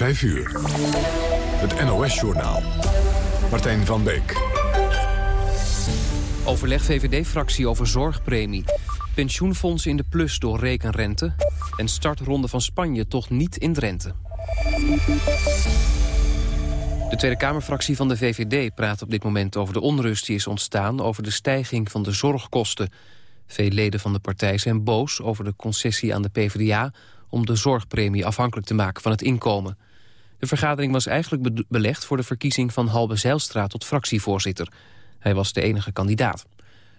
5 uur. Het NOS-journaal. Martijn van Beek. Overleg VVD-fractie over zorgpremie. Pensioenfonds in de plus door rekenrente. En startronde van Spanje toch niet in Drenthe. De Tweede Kamerfractie van de VVD praat op dit moment over de onrust die is ontstaan over de stijging van de zorgkosten. Veel leden van de partij zijn boos over de concessie aan de PvdA om de zorgpremie afhankelijk te maken van het inkomen. De vergadering was eigenlijk belegd voor de verkiezing van Halbe Zijlstra tot fractievoorzitter. Hij was de enige kandidaat.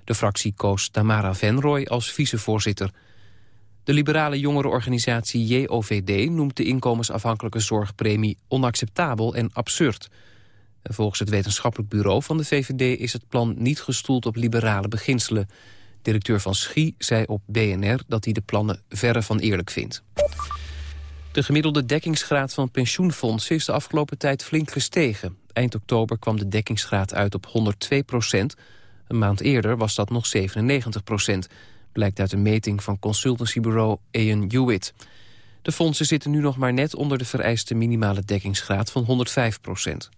De fractie koos Tamara Venrooy als vicevoorzitter. De liberale jongerenorganisatie JOVD noemt de inkomensafhankelijke zorgpremie onacceptabel en absurd. Volgens het wetenschappelijk bureau van de VVD is het plan niet gestoeld op liberale beginselen. Directeur van Schie zei op BNR dat hij de plannen verre van eerlijk vindt. De gemiddelde dekkingsgraad van pensioenfondsen is de afgelopen tijd flink gestegen. Eind oktober kwam de dekkingsgraad uit op 102 procent. Een maand eerder was dat nog 97 procent. Blijkt uit een meting van consultancybureau Ian Hewitt. De fondsen zitten nu nog maar net onder de vereiste minimale dekkingsgraad van 105 procent.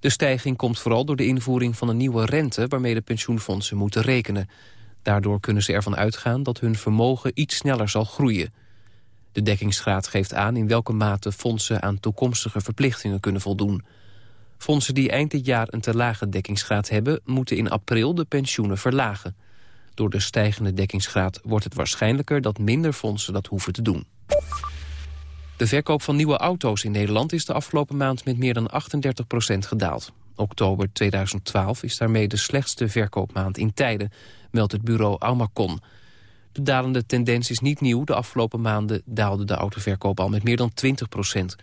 De stijging komt vooral door de invoering van een nieuwe rente... waarmee de pensioenfondsen moeten rekenen. Daardoor kunnen ze ervan uitgaan dat hun vermogen iets sneller zal groeien. De dekkingsgraad geeft aan in welke mate fondsen aan toekomstige verplichtingen kunnen voldoen. Fondsen die eind dit jaar een te lage dekkingsgraad hebben... moeten in april de pensioenen verlagen. Door de stijgende dekkingsgraad wordt het waarschijnlijker... dat minder fondsen dat hoeven te doen. De verkoop van nieuwe auto's in Nederland is de afgelopen maand... met meer dan 38% gedaald. Oktober 2012 is daarmee de slechtste verkoopmaand in tijden meldt het bureau Almacon. De dalende tendens is niet nieuw. De afgelopen maanden daalde de autoverkoop al met meer dan 20 procent.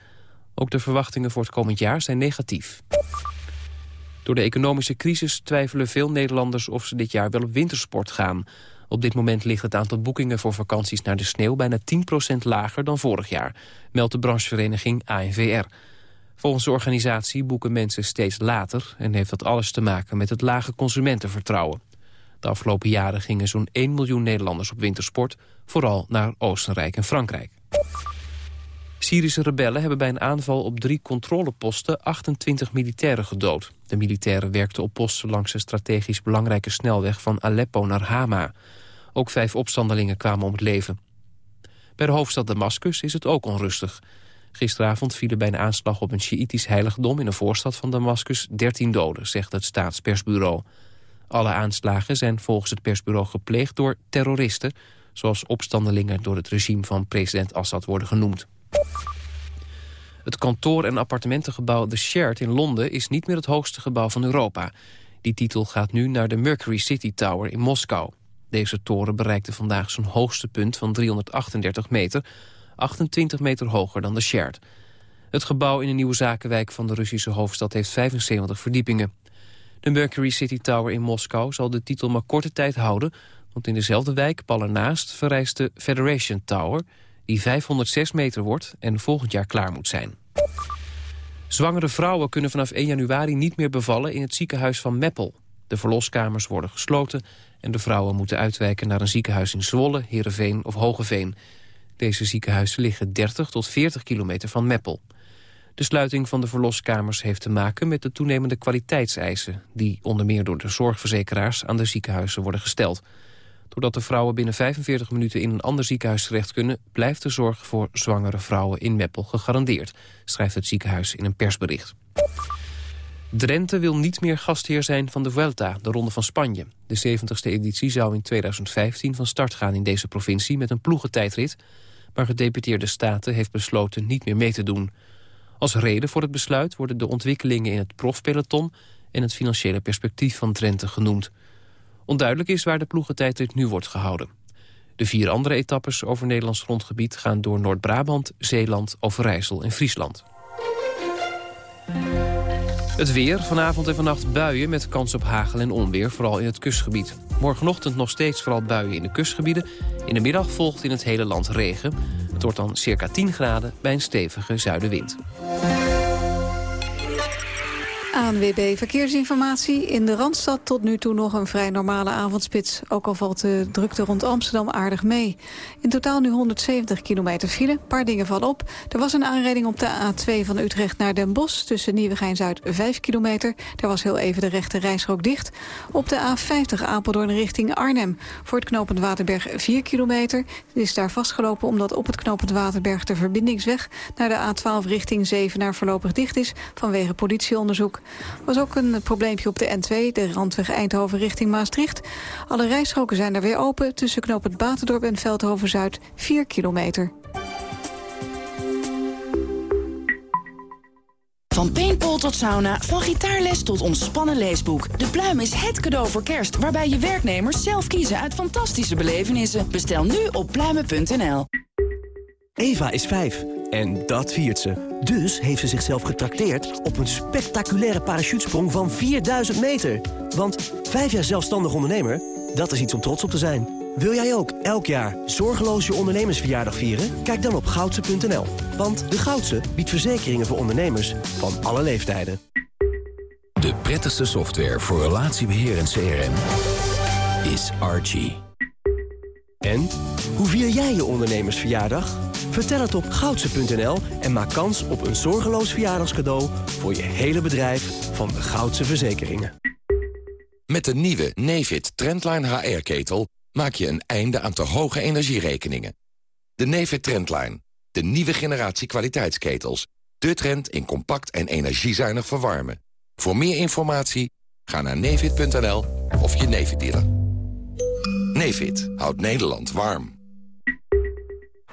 Ook de verwachtingen voor het komend jaar zijn negatief. Door de economische crisis twijfelen veel Nederlanders of ze dit jaar wel op wintersport gaan. Op dit moment ligt het aantal boekingen voor vakanties naar de sneeuw bijna 10% lager dan vorig jaar, meldt de branchevereniging ANVR. Volgens de organisatie boeken mensen steeds later en heeft dat alles te maken met het lage consumentenvertrouwen. De afgelopen jaren gingen zo'n 1 miljoen Nederlanders op wintersport... vooral naar Oostenrijk en Frankrijk. Syrische rebellen hebben bij een aanval op drie controleposten 28 militairen gedood. De militairen werkten op posten langs de strategisch belangrijke snelweg van Aleppo naar Hama. Ook vijf opstandelingen kwamen om het leven. Bij de hoofdstad Damascus is het ook onrustig. Gisteravond vielen bij een aanslag op een Sjiïtisch heiligdom in een voorstad van Damascus 13 doden, zegt het staatspersbureau. Alle aanslagen zijn volgens het persbureau gepleegd door terroristen... zoals opstandelingen door het regime van president Assad worden genoemd. Het kantoor- en appartementengebouw The Shard in Londen... is niet meer het hoogste gebouw van Europa. Die titel gaat nu naar de Mercury City Tower in Moskou. Deze toren bereikte vandaag zijn hoogste punt van 338 meter... 28 meter hoger dan de Shard. Het gebouw in een nieuwe zakenwijk van de Russische hoofdstad heeft 75 verdiepingen. De Mercury City Tower in Moskou zal de titel maar korte tijd houden... want in dezelfde wijk, pal ernaast, verrijst de Federation Tower... die 506 meter wordt en volgend jaar klaar moet zijn. Zwangere vrouwen kunnen vanaf 1 januari niet meer bevallen in het ziekenhuis van Meppel. De verloskamers worden gesloten en de vrouwen moeten uitwijken naar een ziekenhuis in Zwolle, Heerenveen of Hogeveen. Deze ziekenhuizen liggen 30 tot 40 kilometer van Meppel. De sluiting van de verloskamers heeft te maken met de toenemende kwaliteitseisen... die onder meer door de zorgverzekeraars aan de ziekenhuizen worden gesteld. Doordat de vrouwen binnen 45 minuten in een ander ziekenhuis terecht kunnen... blijft de zorg voor zwangere vrouwen in Meppel gegarandeerd... schrijft het ziekenhuis in een persbericht. Drenthe wil niet meer gastheer zijn van de Vuelta, de Ronde van Spanje. De 70ste editie zou in 2015 van start gaan in deze provincie met een ploegentijdrit... maar gedeputeerde staten heeft besloten niet meer mee te doen... Als reden voor het besluit worden de ontwikkelingen in het profpeloton... en het financiële perspectief van Drenthe genoemd. Onduidelijk is waar de ploegentijdrit nu wordt gehouden. De vier andere etappes over Nederlands grondgebied gaan door Noord-Brabant, Zeeland, Overijssel en Friesland. Het weer, vanavond en vannacht buien met kans op hagel en onweer, vooral in het kustgebied. Morgenochtend nog steeds vooral buien in de kustgebieden. In de middag volgt in het hele land regen. Het wordt dan circa 10 graden bij een stevige zuidenwind. ANWB Verkeersinformatie. In de Randstad tot nu toe nog een vrij normale avondspits. Ook al valt de drukte rond Amsterdam aardig mee. In totaal nu 170 kilometer file. Een paar dingen vallen op. Er was een aanrijding op de A2 van Utrecht naar Den Bosch... tussen Nieuwegein-Zuid 5 kilometer. Daar was heel even de rechte rijstrook dicht. Op de A50 Apeldoorn richting Arnhem. Voor het knooppunt Waterberg 4 kilometer. Het is daar vastgelopen omdat op het knooppunt Waterberg... de verbindingsweg naar de A12 richting Zevenaar voorlopig dicht is... vanwege politieonderzoek was ook een probleempje op de N2, de randweg Eindhoven richting Maastricht. Alle rijstroken zijn er weer open tussen knoop het Batendorp en Veldhoven-Zuid, 4 kilometer. Van paintball tot sauna, van gitaarles tot ontspannen leesboek. De Pluim is het cadeau voor kerst, waarbij je werknemers zelf kiezen uit fantastische belevenissen. Bestel nu op pluimen.nl. Eva is 5 en dat viert ze. Dus heeft ze zichzelf getrakteerd op een spectaculaire parachutesprong van 4000 meter. Want 5 jaar zelfstandig ondernemer, dat is iets om trots op te zijn. Wil jij ook elk jaar zorgeloos je ondernemersverjaardag vieren? Kijk dan op goudse.nl. Want de Goudse biedt verzekeringen voor ondernemers van alle leeftijden. De prettigste software voor relatiebeheer en CRM is Archie. En, hoe vier jij je ondernemersverjaardag? Vertel het op goudse.nl en maak kans op een zorgeloos verjaardagscadeau... voor je hele bedrijf van de Goudse Verzekeringen. Met de nieuwe Nefit Trendline HR-ketel maak je een einde aan te hoge energierekeningen. De Nefit Trendline, de nieuwe generatie kwaliteitsketels. De trend in compact en energiezuinig verwarmen. Voor meer informatie ga naar nefit.nl of je Nefit dealer. Nefit houdt Nederland warm.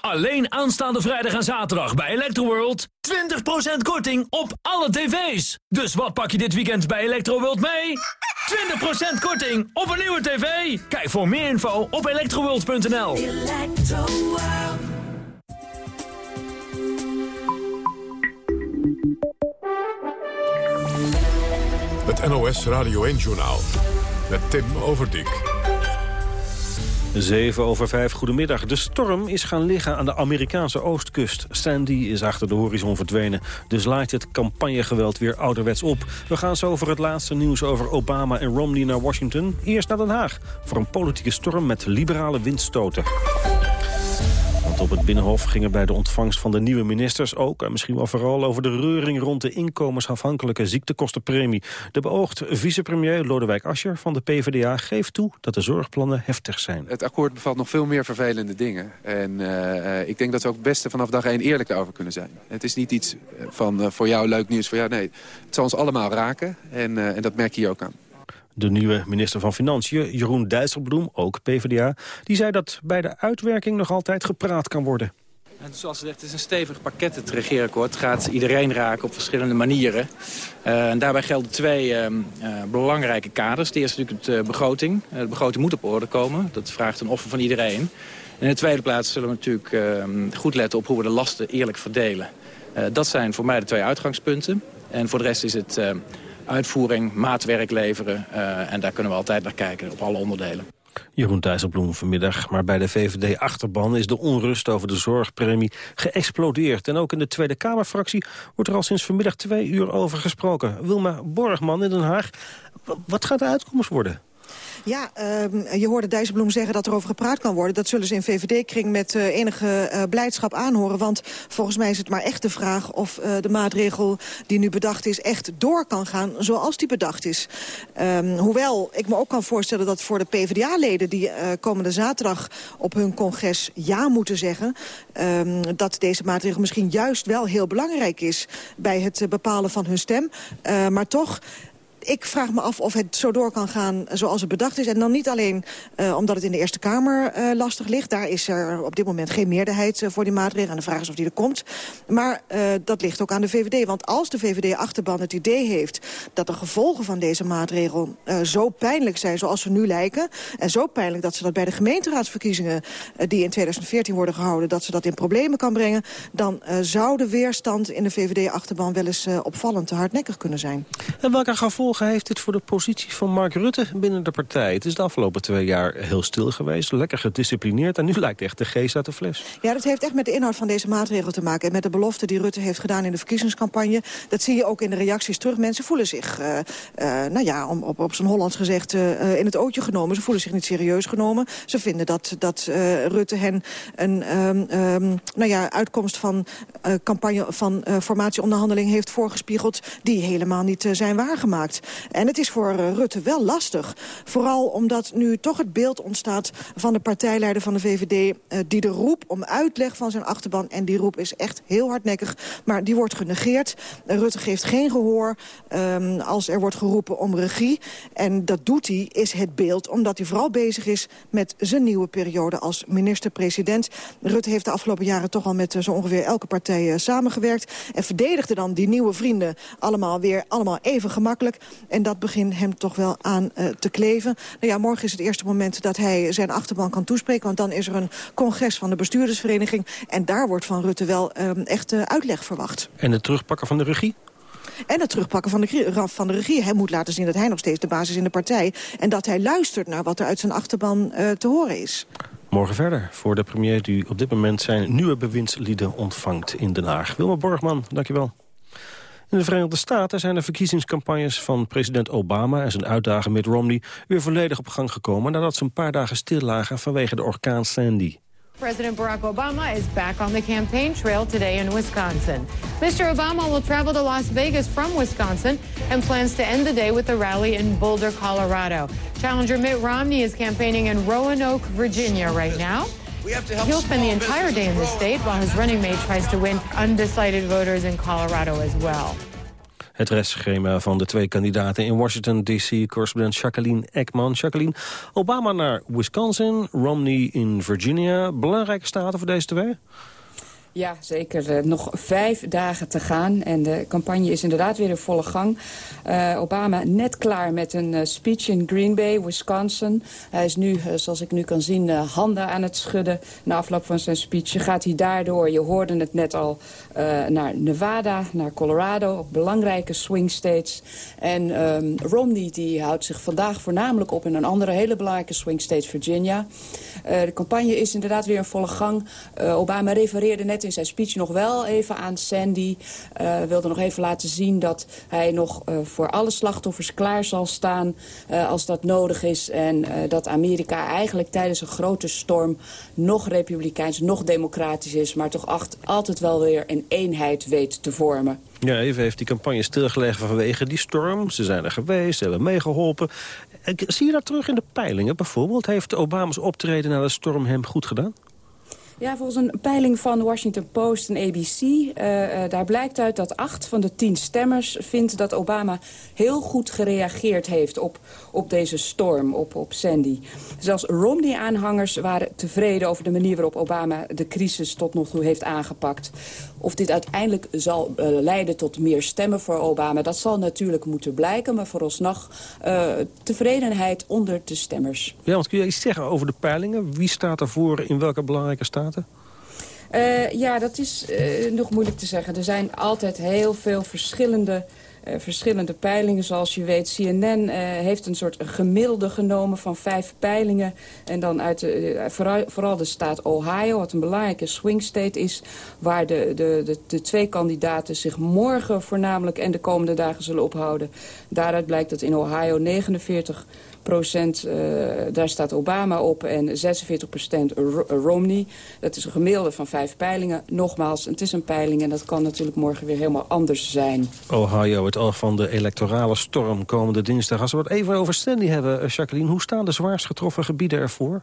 Alleen aanstaande vrijdag en zaterdag bij Electroworld. 20% korting op alle tv's. Dus wat pak je dit weekend bij Electroworld mee? 20% korting op een nieuwe tv. Kijk voor meer info op electroworld.nl. Het NOS Radio 1-journaal met Tim Overdijk. 7 over 5, goedemiddag. De storm is gaan liggen aan de Amerikaanse oostkust. Sandy is achter de horizon verdwenen. Dus laait het campagnegeweld weer ouderwets op. We gaan zo over het laatste nieuws over Obama en Romney naar Washington. Eerst naar Den Haag voor een politieke storm met liberale windstoten op het Binnenhof ging het bij de ontvangst van de nieuwe ministers ook... en misschien wel vooral over de reuring rond de inkomensafhankelijke ziektekostenpremie. De beoogd vicepremier Lodewijk Asscher van de PvdA geeft toe dat de zorgplannen heftig zijn. Het akkoord bevat nog veel meer vervelende dingen. En uh, ik denk dat we ook het beste vanaf dag één eerlijk daarover kunnen zijn. Het is niet iets van uh, voor jou leuk nieuws, voor jou. Nee, het zal ons allemaal raken en, en dat merk je ook aan. De nieuwe minister van Financiën, Jeroen Dijsselbloem, ook PvdA... die zei dat bij de uitwerking nog altijd gepraat kan worden. En zoals gezegd, het is een stevig pakket, het regeerakkoord. Het gaat iedereen raken op verschillende manieren. Uh, en daarbij gelden twee uh, uh, belangrijke kaders. De eerste natuurlijk de begroting. de begroting moet op orde komen. Dat vraagt een offer van iedereen. En in de tweede plaats zullen we natuurlijk ehm, goed letten op hoe we de lasten eerlijk verdelen. dat zijn voor mij de twee uitgangspunten. En voor de rest is het uitvoering, maatwerk leveren. Uh, en daar kunnen we altijd naar kijken, op alle onderdelen. Jeroen Dijsselbloem vanmiddag. Maar bij de VVD-achterban is de onrust over de zorgpremie geëxplodeerd. En ook in de Tweede Kamerfractie wordt er al sinds vanmiddag twee uur over gesproken. Wilma Borgman in Den Haag, wat gaat de uitkomst worden? Ja, uh, je hoorde Dijsselbloem zeggen dat er over gepraat kan worden. Dat zullen ze in VVD-kring met uh, enige uh, blijdschap aanhoren. Want volgens mij is het maar echt de vraag of uh, de maatregel die nu bedacht is... echt door kan gaan zoals die bedacht is. Um, hoewel ik me ook kan voorstellen dat voor de PvdA-leden... die komende zaterdag op hun congres ja moeten zeggen... Um, dat deze maatregel misschien juist wel heel belangrijk is... bij het bepalen van hun stem. maar toch ik vraag me af of het zo door kan gaan zoals het bedacht is. En dan niet alleen omdat het in de Eerste Kamer lastig ligt. Daar is er op dit moment geen meerderheid voor die maatregel. En de vraag is of die er komt. Maar dat ligt ook aan de VVD. Want als de VVD-achterban het idee heeft dat de gevolgen van deze maatregel zo pijnlijk zijn zoals ze nu lijken... en zo pijnlijk dat ze dat bij de gemeenteraadsverkiezingen... die in 2014 worden gehouden, dat ze dat in problemen kan brengen... dan zou de weerstand in de VVD-achterban wel eens opvallend te hardnekkig kunnen zijn. En welke gevolgen heeft dit voor de positie van Mark Rutte binnen de partij? Het is de afgelopen twee jaar heel stil geweest, lekker gedisciplineerd... en nu lijkt echt de geest uit de fles. Ja, dat heeft echt met de inhoud van deze maatregel te maken... en met de belofte die Rutte heeft gedaan in de verkiezingscampagne. Dat zie je ook in de reacties terug. Mensen voelen zich, uh, uh, nou ja, om, op, op zijn Hollands gezegd, uh, in het ootje genomen. Ze voelen zich niet serieus genomen. Ze vinden dat, dat Rutte hen een um, um, nou ja, uitkomst van campagne van formatieonderhandeling heeft voorgespiegeld... die helemaal niet zijn waargemaakt. En het is voor Rutte wel lastig. Vooral omdat nu toch het beeld ontstaat van de partijleider van de VVD... die de roep om uitleg van zijn achterban... en die roep is echt heel hardnekkig, maar die wordt genegeerd. Rutte geeft geen gehoor um, als er wordt geroepen om regie. En dat doet hij, is het beeld, omdat hij vooral bezig is... met zijn nieuwe periode als minister-president. Rutte heeft de afgelopen jaren toch al met uh, zo ongeveer elke partij samengewerkt... en verdedigde dan die nieuwe vrienden allemaal weer allemaal even gemakkelijk. En dat begint hem toch wel aan uh, te kleven. Nou ja, morgen is het eerste moment dat hij zijn achterban kan toespreken... want dan is er een congres van de bestuurdersvereniging... en daar wordt van Rutte wel um, echt uitleg verwacht. En het terugpakken van de regie? En het terugpakken van de, van de regie. Hij moet laten zien dat hij nog steeds de basis in de partij... en dat hij luistert naar wat er uit zijn achterban uh, te horen is. Morgen verder voor de premier die op dit moment zijn nieuwe bewindslieden ontvangt in Den Haag. Wilma Borgman, dankjewel. In de Verenigde Staten zijn de verkiezingscampagnes van president Obama en zijn uitdager Mitt Romney weer volledig op gang gekomen nadat ze een paar dagen stil lagen vanwege de orkaan Sandy. President Barack Obama is back on the campaign trail today in Wisconsin. Mr. Obama will travel to Las Vegas from Wisconsin and plans to end the day with a rally in Boulder, Colorado. Challenger Mitt Romney is campaigning in Roanoke, Virginia right now. He'll spend the entire day in the state while his running mate tries to win undecided voters in Colorado as well. Het restschema van de twee kandidaten in Washington D.C. correspondent Jacqueline Ekman. Jacqueline, Obama naar Wisconsin, Romney in Virginia. Belangrijke staten voor deze twee? Ja, zeker. Uh, nog vijf dagen te gaan en de campagne is inderdaad weer in volle gang. Uh, Obama net klaar met een uh, speech in Green Bay, Wisconsin. Hij is nu, zoals ik nu kan zien, handen aan het schudden na afloop van zijn speech. Gaat hij daardoor, je hoorde het net al, naar Nevada, naar Colorado, ook belangrijke swing states. En um, Romney die houdt zich vandaag voornamelijk op in een andere hele belangrijke swing state, Virginia. de campagne is inderdaad weer in volle gang. Obama refereerde net in zijn speech nog wel even aan Sandy. Uh, wilde nog even laten zien dat hij nog uh, voor alle slachtoffers klaar zal staan uh, als dat nodig is. En dat Amerika eigenlijk tijdens een grote storm nog republikeins, nog democratisch is. Maar toch altijd wel weer een eenheid weet te vormen. Ja, even heeft die campagne stilgelegd vanwege die storm. Ze zijn er geweest, ze hebben meegeholpen. Zie je dat terug in de peilingen bijvoorbeeld? Heeft Obama's optreden na de storm hem goed gedaan? Ja, volgens een peiling van Washington Post en ABC... Uh, uh, daar blijkt uit dat acht van de tien stemmers vindt dat Obama heel goed gereageerd heeft op, op deze storm, op, op Sandy. Zelfs Romney-aanhangers waren tevreden over de manier waarop Obama de crisis tot nog toe heeft aangepakt. Of dit uiteindelijk zal uh, leiden tot meer stemmen voor Obama, dat zal natuurlijk moeten blijken. Maar vooralsnog uh, tevredenheid onder de stemmers. Ja, want kun je iets zeggen over de peilingen? Wie staat ervoor in welke belangrijke staten? Uh, ja, dat is nog moeilijk te zeggen. Er zijn altijd heel veel verschillende verschillende peilingen. Zoals je weet, CNN uh, heeft een soort gemiddelde genomen van vijf peilingen. En dan uit vooral, vooral, de staat Ohio, wat een belangrijke swing state is... waar de, de, de, de, twee kandidaten zich morgen voornamelijk en de komende dagen zullen ophouden. Daaruit blijkt dat in Ohio 49 procent, uh, daar staat Obama op en 46 procent Romney. Dat is een gemiddelde van vijf peilingen. Nogmaals, het is een peiling en dat kan natuurlijk morgen weer helemaal anders zijn. Ohio, het oog van de electorale storm komende dinsdag. Als we het even over Sandy hebben, Jacqueline, hoe staan de zwaarst getroffen gebieden ervoor?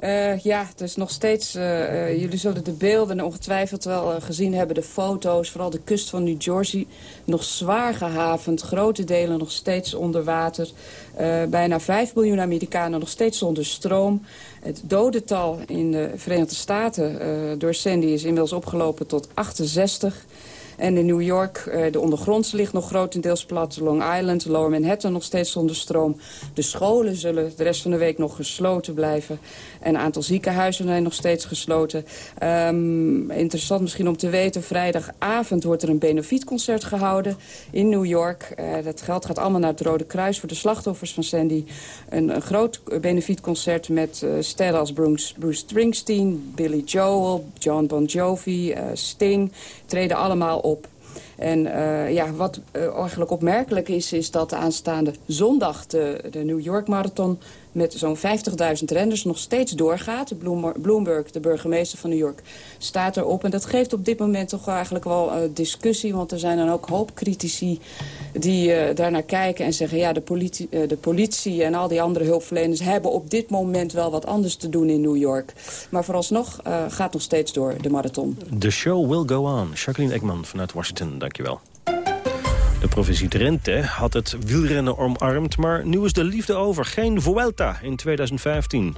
Uh, ja, het is nog steeds... Uh, uh, jullie zullen de beelden ongetwijfeld wel gezien hebben. De foto's, vooral de kust van New Jersey. Nog zwaar gehavend. Grote delen nog steeds onder water. bijna 5 miljoen Amerikanen nog steeds zonder stroom. Het dodental in de Verenigde Staten door Sandy is inmiddels opgelopen tot 68. En in New York, eh, de ondergronds ligt nog grotendeels plat. Long Island, Lower Manhattan nog steeds zonder stroom. De scholen zullen de rest van de week nog gesloten blijven. En een aantal ziekenhuizen zijn nog steeds gesloten. Um, interessant misschien om te weten, vrijdagavond wordt er een benefietconcert gehouden in New York. Uh, dat geld gaat allemaal naar het Rode Kruis voor de slachtoffers van Sandy. Een, groot benefietconcert met uh, sterren als Bruce, Bruce Springsteen, Billy Joel, John Bon Jovi, uh, Sting. Treden allemaal. En uh, ja, wat uh, eigenlijk opmerkelijk is, is dat aanstaande zondag de, de New York Marathon met zo'n 50.000 renners nog steeds doorgaat. Bloomberg, de burgemeester van New York, staat erop. En dat geeft op dit moment toch eigenlijk wel uh, discussie. Want er zijn dan ook hoop critici die uh, daarnaar kijken en zeggen... ja, de politie, uh, de politie en al die andere hulpverleners hebben op dit moment wel wat anders te doen in New York. Maar vooralsnog gaat nog steeds door de marathon. The show will go on. Jacqueline Ekman vanuit Washington, dankjewel. De provincie Drenthe had het wielrennen omarmd, maar nu is de liefde over. Geen Vuelta in 2015.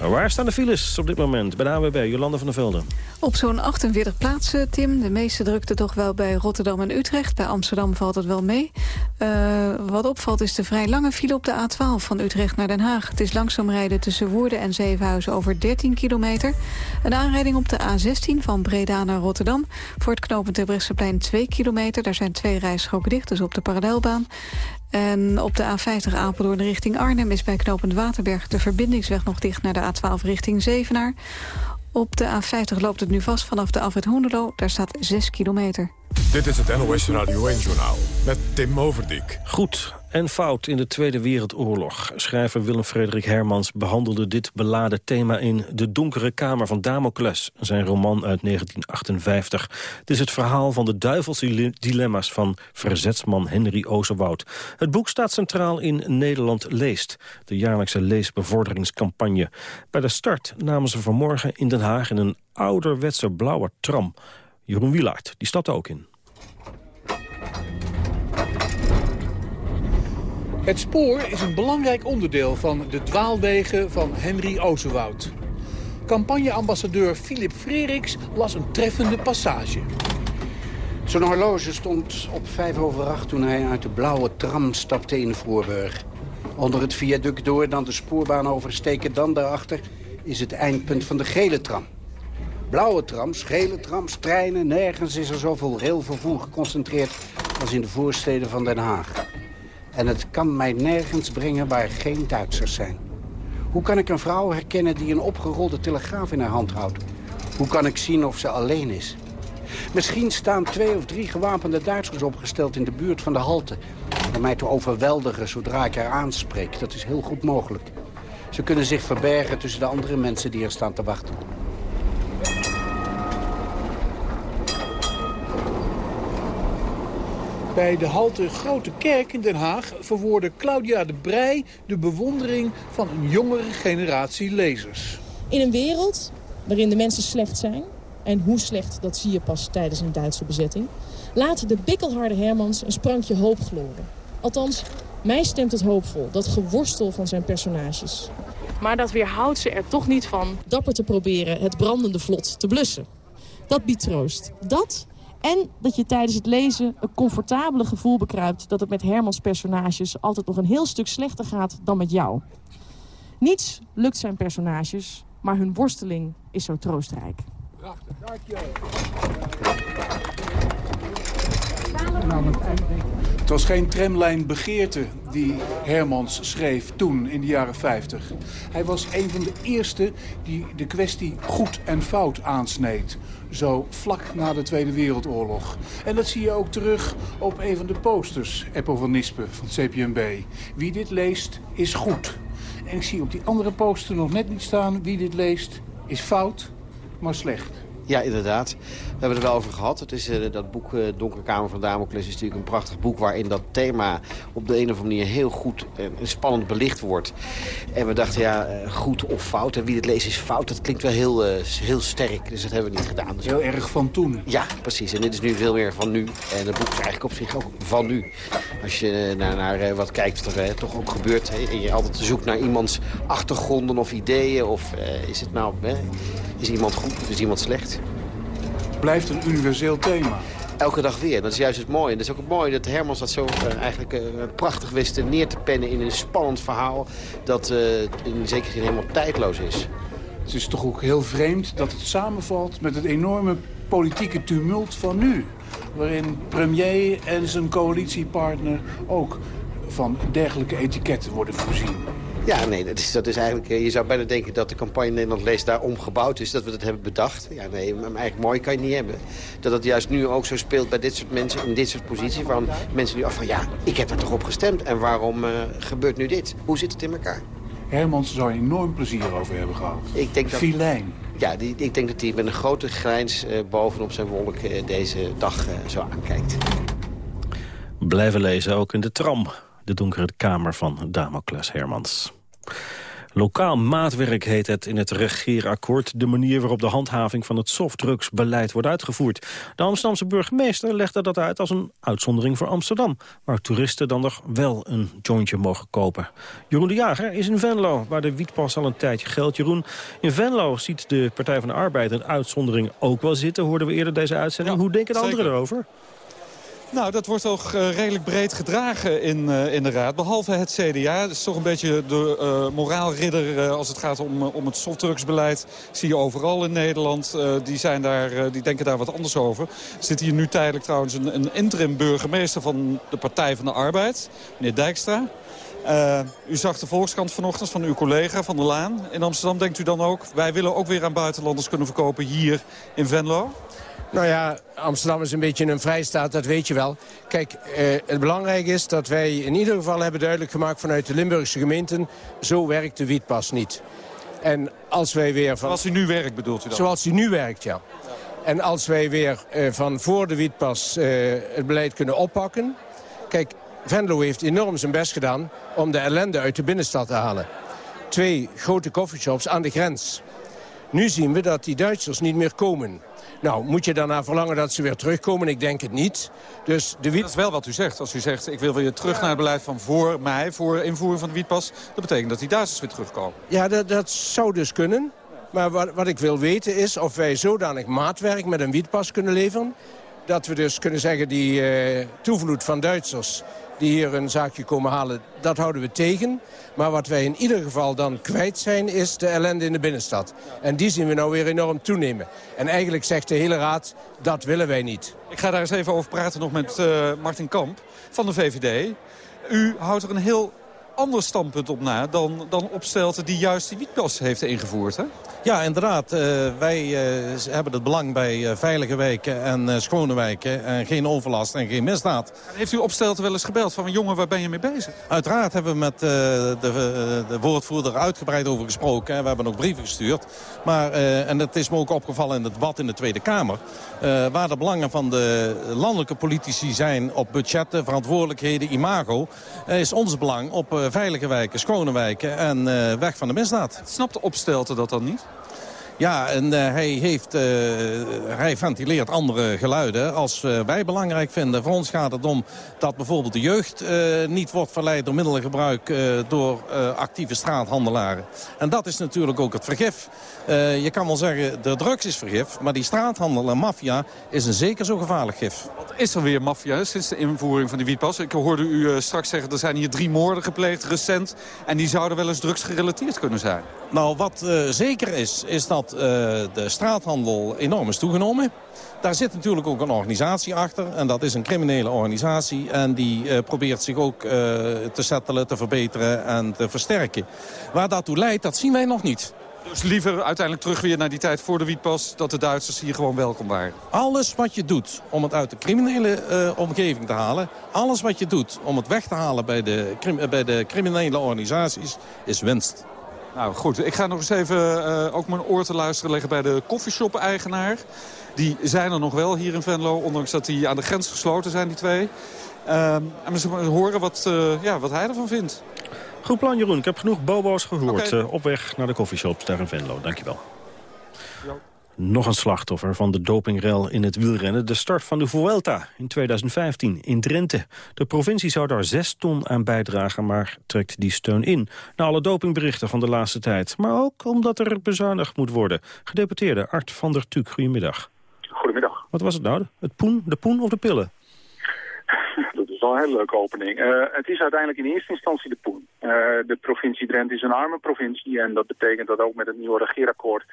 Waar staan de files op dit moment bij de AWB? Jolanda van der Velden. Op zo'n 48 plaatsen, Tim. De meeste drukte toch wel bij Rotterdam en Utrecht. Bij Amsterdam valt het wel mee. Uh, wat opvalt is de vrij lange file op de A12 van Utrecht naar Den Haag. Het is langzaam rijden tussen Woerden en Zevenhuizen over 13 kilometer. Een aanrijding op de A16 van Breda naar Rotterdam. Voor het knooppunt Terbrechtseplein 2 kilometer. Daar zijn twee rijstroken dicht, dus op de parallelbaan. En op de A50 Apeldoorn richting Arnhem is bij knooppunt Waterberg de verbindingsweg nog dicht naar de A12 richting Zevenaar. Op de A50 loopt het nu vast vanaf de afrit Hoenderlo. Daar staat 6 kilometer. Dit is het NOS Radio 1-journaal met Tim Overdijk. Goed en fout in de Tweede Wereldoorlog. Schrijver Willem-Frederik Hermans behandelde dit beladen thema in De Donkere Kamer van Damocles, zijn roman uit 1958. Het is het verhaal van de duivelse dilemma's van verzetsman Henry Ozenwoud. Het boek staat centraal in Nederland leest, de jaarlijkse leesbevorderingscampagne. Bij de start namen ze vanmorgen in Den Haag in een ouderwetse blauwe tram. Jeroen Wielaert, die stapt ook in. Het spoor is een belangrijk onderdeel van de dwaalwegen van Henry Ozenwoud. Campagneambassadeur Philip Freriks las een treffende passage. Zo'n horloge stond op vijf over acht toen hij uit de blauwe tram stapte in Voorburg. Onder het viaduct door, dan de spoorbaan oversteken, dan daarachter is het eindpunt van de gele tram. Blauwe trams, gele trams, treinen, nergens is er zoveel railvervoer geconcentreerd als in de voorsteden van Den Haag. En het kan mij nergens brengen waar geen Duitsers zijn. Hoe kan ik een vrouw herkennen die een opgerolde telegraaf in haar hand houdt? Hoe kan ik zien of ze alleen is? Misschien staan twee of drie gewapende Duitsers opgesteld in de buurt van de halte... om mij te overweldigen zodra ik haar aanspreek. Dat is heel goed mogelijk. Ze kunnen zich verbergen tussen de andere mensen die er staan te wachten. Bij de halte Grote Kerk in Den Haag verwoordde Claudia de Brij de bewondering van een jongere generatie lezers. In een wereld waarin de mensen slecht zijn, en hoe slecht dat zie je pas tijdens een Duitse bezetting, laat de bikkelharde Hermans een sprankje hoop gloren. Althans, mij stemt het hoopvol, dat geworstel van zijn personages. Maar dat weerhoudt ze er toch niet van dapper te proberen het brandende vlot te blussen. Dat biedt troost. Dat en dat je tijdens het lezen een comfortabele gevoel bekruipt... dat het met Hermans personages altijd nog een heel stuk slechter gaat dan met jou. Niets lukt zijn personages, maar hun worsteling is zo troostrijk. Prachtig, dank je. Het was geen tramlijn begeerte die Hermans schreef toen in de jaren 50. Hij was een van de eerste die de kwestie goed en fout aansneed. Zo vlak na de Tweede Wereldoorlog. En dat zie je ook terug op een van de posters, Eppo van Nispen van CPMB. Wie dit leest, is goed. En ik zie op die andere poster nog net niet staan... wie dit leest, is fout, maar slecht. Ja, inderdaad. We hebben het er wel over gehad. Het is, uh, dat boek uh, Donkerkamer van Damocles is natuurlijk een prachtig boek... waarin dat thema op de een of andere manier heel goed en spannend belicht wordt. En we dachten, ja, uh, goed of fout. En wie het leest is fout. Dat klinkt wel heel, heel sterk. Dus dat hebben we niet gedaan. Dus heel erg van toen. Ja, precies. En dit is nu veel meer van nu. En het boek is eigenlijk op zich ook van nu. Als je naar, naar wat kijkt wat er toch ook gebeurt... Hè, en je altijd zoekt naar iemands achtergronden of ideeën... of is het nou... is iemand goed of is iemand slecht? blijft een universeel thema. Elke dag weer. Dat is juist het mooie. En dat is ook het mooie dat Hermans dat zo uh, eigenlijk uh, prachtig wist neer te pennen in een spannend verhaal... dat uh, in zekere zin helemaal tijdloos is. Het is toch ook heel vreemd dat het samenvalt met het enorme politieke tumult van nu. Waarin premier en zijn coalitiepartner ook van dergelijke etiketten worden voorzien. Ja, nee, dat is, dat is eigenlijk... Eh, je zou bijna denken dat de campagne Nederland leest daarom gebouwd is. Dat we dat hebben bedacht. Ja, nee, maar eigenlijk mooi kan je niet hebben. Dat het juist nu ook zo speelt bij dit soort mensen in dit soort posities. Waarom mensen nu af van, ja, ik heb er toch op gestemd. En waarom uh, gebeurt nu dit? Hoe zit het in elkaar? Hermans zou er enorm plezier over hebben gehad. Ik denk dat... Filijn. Ja, die, ik denk dat hij met een grote grijns uh, bovenop zijn wolk uh, deze dag uh, zo aankijkt. Blijven lezen, ook in de tram. De donkere kamer van Damocles Hermans. Lokaal maatwerk heet het in het regeerakkoord... de manier waarop de handhaving van het softdrugsbeleid wordt uitgevoerd. De Amsterdamse burgemeester legde dat uit als een uitzondering voor Amsterdam... waar toeristen dan nog wel een jointje mogen kopen. Jeroen de Jager is in Venlo, waar de wietpas al een tijdje geldt. Jeroen, in Venlo ziet de Partij van de Arbeid een uitzondering ook wel zitten... hoorden we eerder deze uitzending. Hoe denken de anderen erover? Nou, dat wordt toch uh, redelijk breed gedragen in, uh, in de Raad. Behalve het CDA. Dat is toch een beetje de uh, moraalridder als het gaat om, om het softdrugsbeleid. Zie je overal in Nederland. die, zijn daar, die denken daar wat anders over. Er zit hier nu tijdelijk trouwens een, een interim burgemeester van de Partij van de Arbeid. Meneer Dijkstra. u zag de Volkskrant vanochtend van uw collega Van der Laan in Amsterdam. Denkt u dan ook, wij willen ook weer aan buitenlanders kunnen verkopen hier in Venlo? Nou ja, Amsterdam is een beetje een vrijstaat, dat weet je wel. Kijk, eh, het belangrijke is dat wij in ieder geval hebben duidelijk gemaakt... vanuit de Limburgse gemeenten, zo werkt de wietpas niet. En als wij weer van... Zoals hij nu werkt bedoelt u dan? Zoals hij nu werkt, ja. En als wij weer eh, van voor de wietpas eh, het beleid kunnen oppakken... Kijk, Venlo heeft enorm zijn best gedaan om de ellende uit de binnenstad te halen. Twee grote coffeeshops aan de grens. Nu zien we dat die Duitsers niet meer komen. Nou, moet je daarna verlangen dat ze weer terugkomen? Ik denk het niet. Dus de wiet... Dat is wel wat u zegt. Als u zegt, ik wil weer terug naar het beleid van voor mei, voor invoering van de wietpas. Dat betekent dat die Duitsers weer terugkomen. Ja, dat, dat zou dus kunnen. Maar wat, wat ik wil weten is of wij zodanig maatwerk met een wietpas kunnen leveren... dat we dus kunnen zeggen, die uh, toevloed van Duitsers die hier een zaakje komen halen, dat houden we tegen. Maar wat wij in ieder geval dan kwijt zijn, is de ellende in de binnenstad. En die zien we nou weer enorm toenemen. En eigenlijk zegt de hele raad, dat willen wij niet. Ik ga daar eens even over praten nog met uh, Martin Kamp van de VVD. U houdt er een heel ander standpunt op na dan, dan opstelten die juist die wietpas heeft ingevoerd, hè? Ja, inderdaad. Uh, wij uh, hebben het belang bij uh, veilige wijken en schone wijken. En geen overlast en geen misdaad. heeft u opstelten wel eens gebeld van... jongen, waar ben je mee bezig? Uiteraard hebben we met de, de, woordvoerder uitgebreid over gesproken. We hebben ook brieven gestuurd. Maar, en het is me ook opgevallen in het debat in de Tweede Kamer... waar de belangen van de landelijke politici zijn op budgetten, verantwoordelijkheden, imago... is ons belang op veilige wijken, schone wijken en weg van de misdaad. Snapt opstelten dat dan niet? Ja, en uh, hij, heeft, uh, hij ventileert andere geluiden als uh, wij belangrijk vinden. Voor ons gaat het om dat bijvoorbeeld de jeugd niet wordt verleid door middelengebruik door actieve straathandelaren. En dat is natuurlijk ook het vergif. je kan wel zeggen, de drugs is vergif, maar die straathandel en maffia is een zeker zo gevaarlijk gif. Wat is er weer maffia sinds de invoering van die wietpas? Ik hoorde u straks zeggen, er zijn hier drie moorden gepleegd recent en die zouden wel eens drugs gerelateerd kunnen zijn. Nou, wat zeker is, is dat uh, de straathandel enorm is toegenomen. Daar zit natuurlijk ook een organisatie achter. En dat is een criminele organisatie. En die uh, probeert zich ook uh, te settelen, te verbeteren en te versterken. Waar dat toe leidt, dat zien wij nog niet. Dus liever uiteindelijk terug weer naar die tijd voor de wietpas... dat de Duitsers hier gewoon welkom waren? Alles wat je doet om het uit de criminele uh, omgeving te halen... alles wat je doet om het weg te halen bij de, bij de criminele organisaties, is winst. Nou goed, ik ga nog eens even uh, ook mijn oor te luisteren leggen bij de koffieshop-eigenaar. Die zijn er nog wel hier in Venlo, ondanks dat die aan de grens gesloten zijn, die twee. Uh, en we horen wat, uh, ja, wat hij ervan vindt. Goed plan, Jeroen. Ik heb genoeg bobo's gehoord okay. op weg naar de koffieshops daar in Venlo. Dankjewel. Jo. Nog een slachtoffer van de dopingrel in het wielrennen. De start van de Vuelta in 2015 in Drenthe. De provincie zou daar zes ton aan bijdragen, maar trekt die steun in. Na alle dopingberichten van de laatste tijd. Maar ook omdat er bezuinigd moet worden. Gedeputeerde Art van der Tuuk, goedemiddag. Goedemiddag. Wat was het nou? Het poen, de poen of de pillen? Dat is wel een hele leuke opening. Uh, het is uiteindelijk in eerste instantie de poen. Uh, de provincie Drenthe is een arme provincie en dat betekent dat ook met het nieuwe regeerakkoord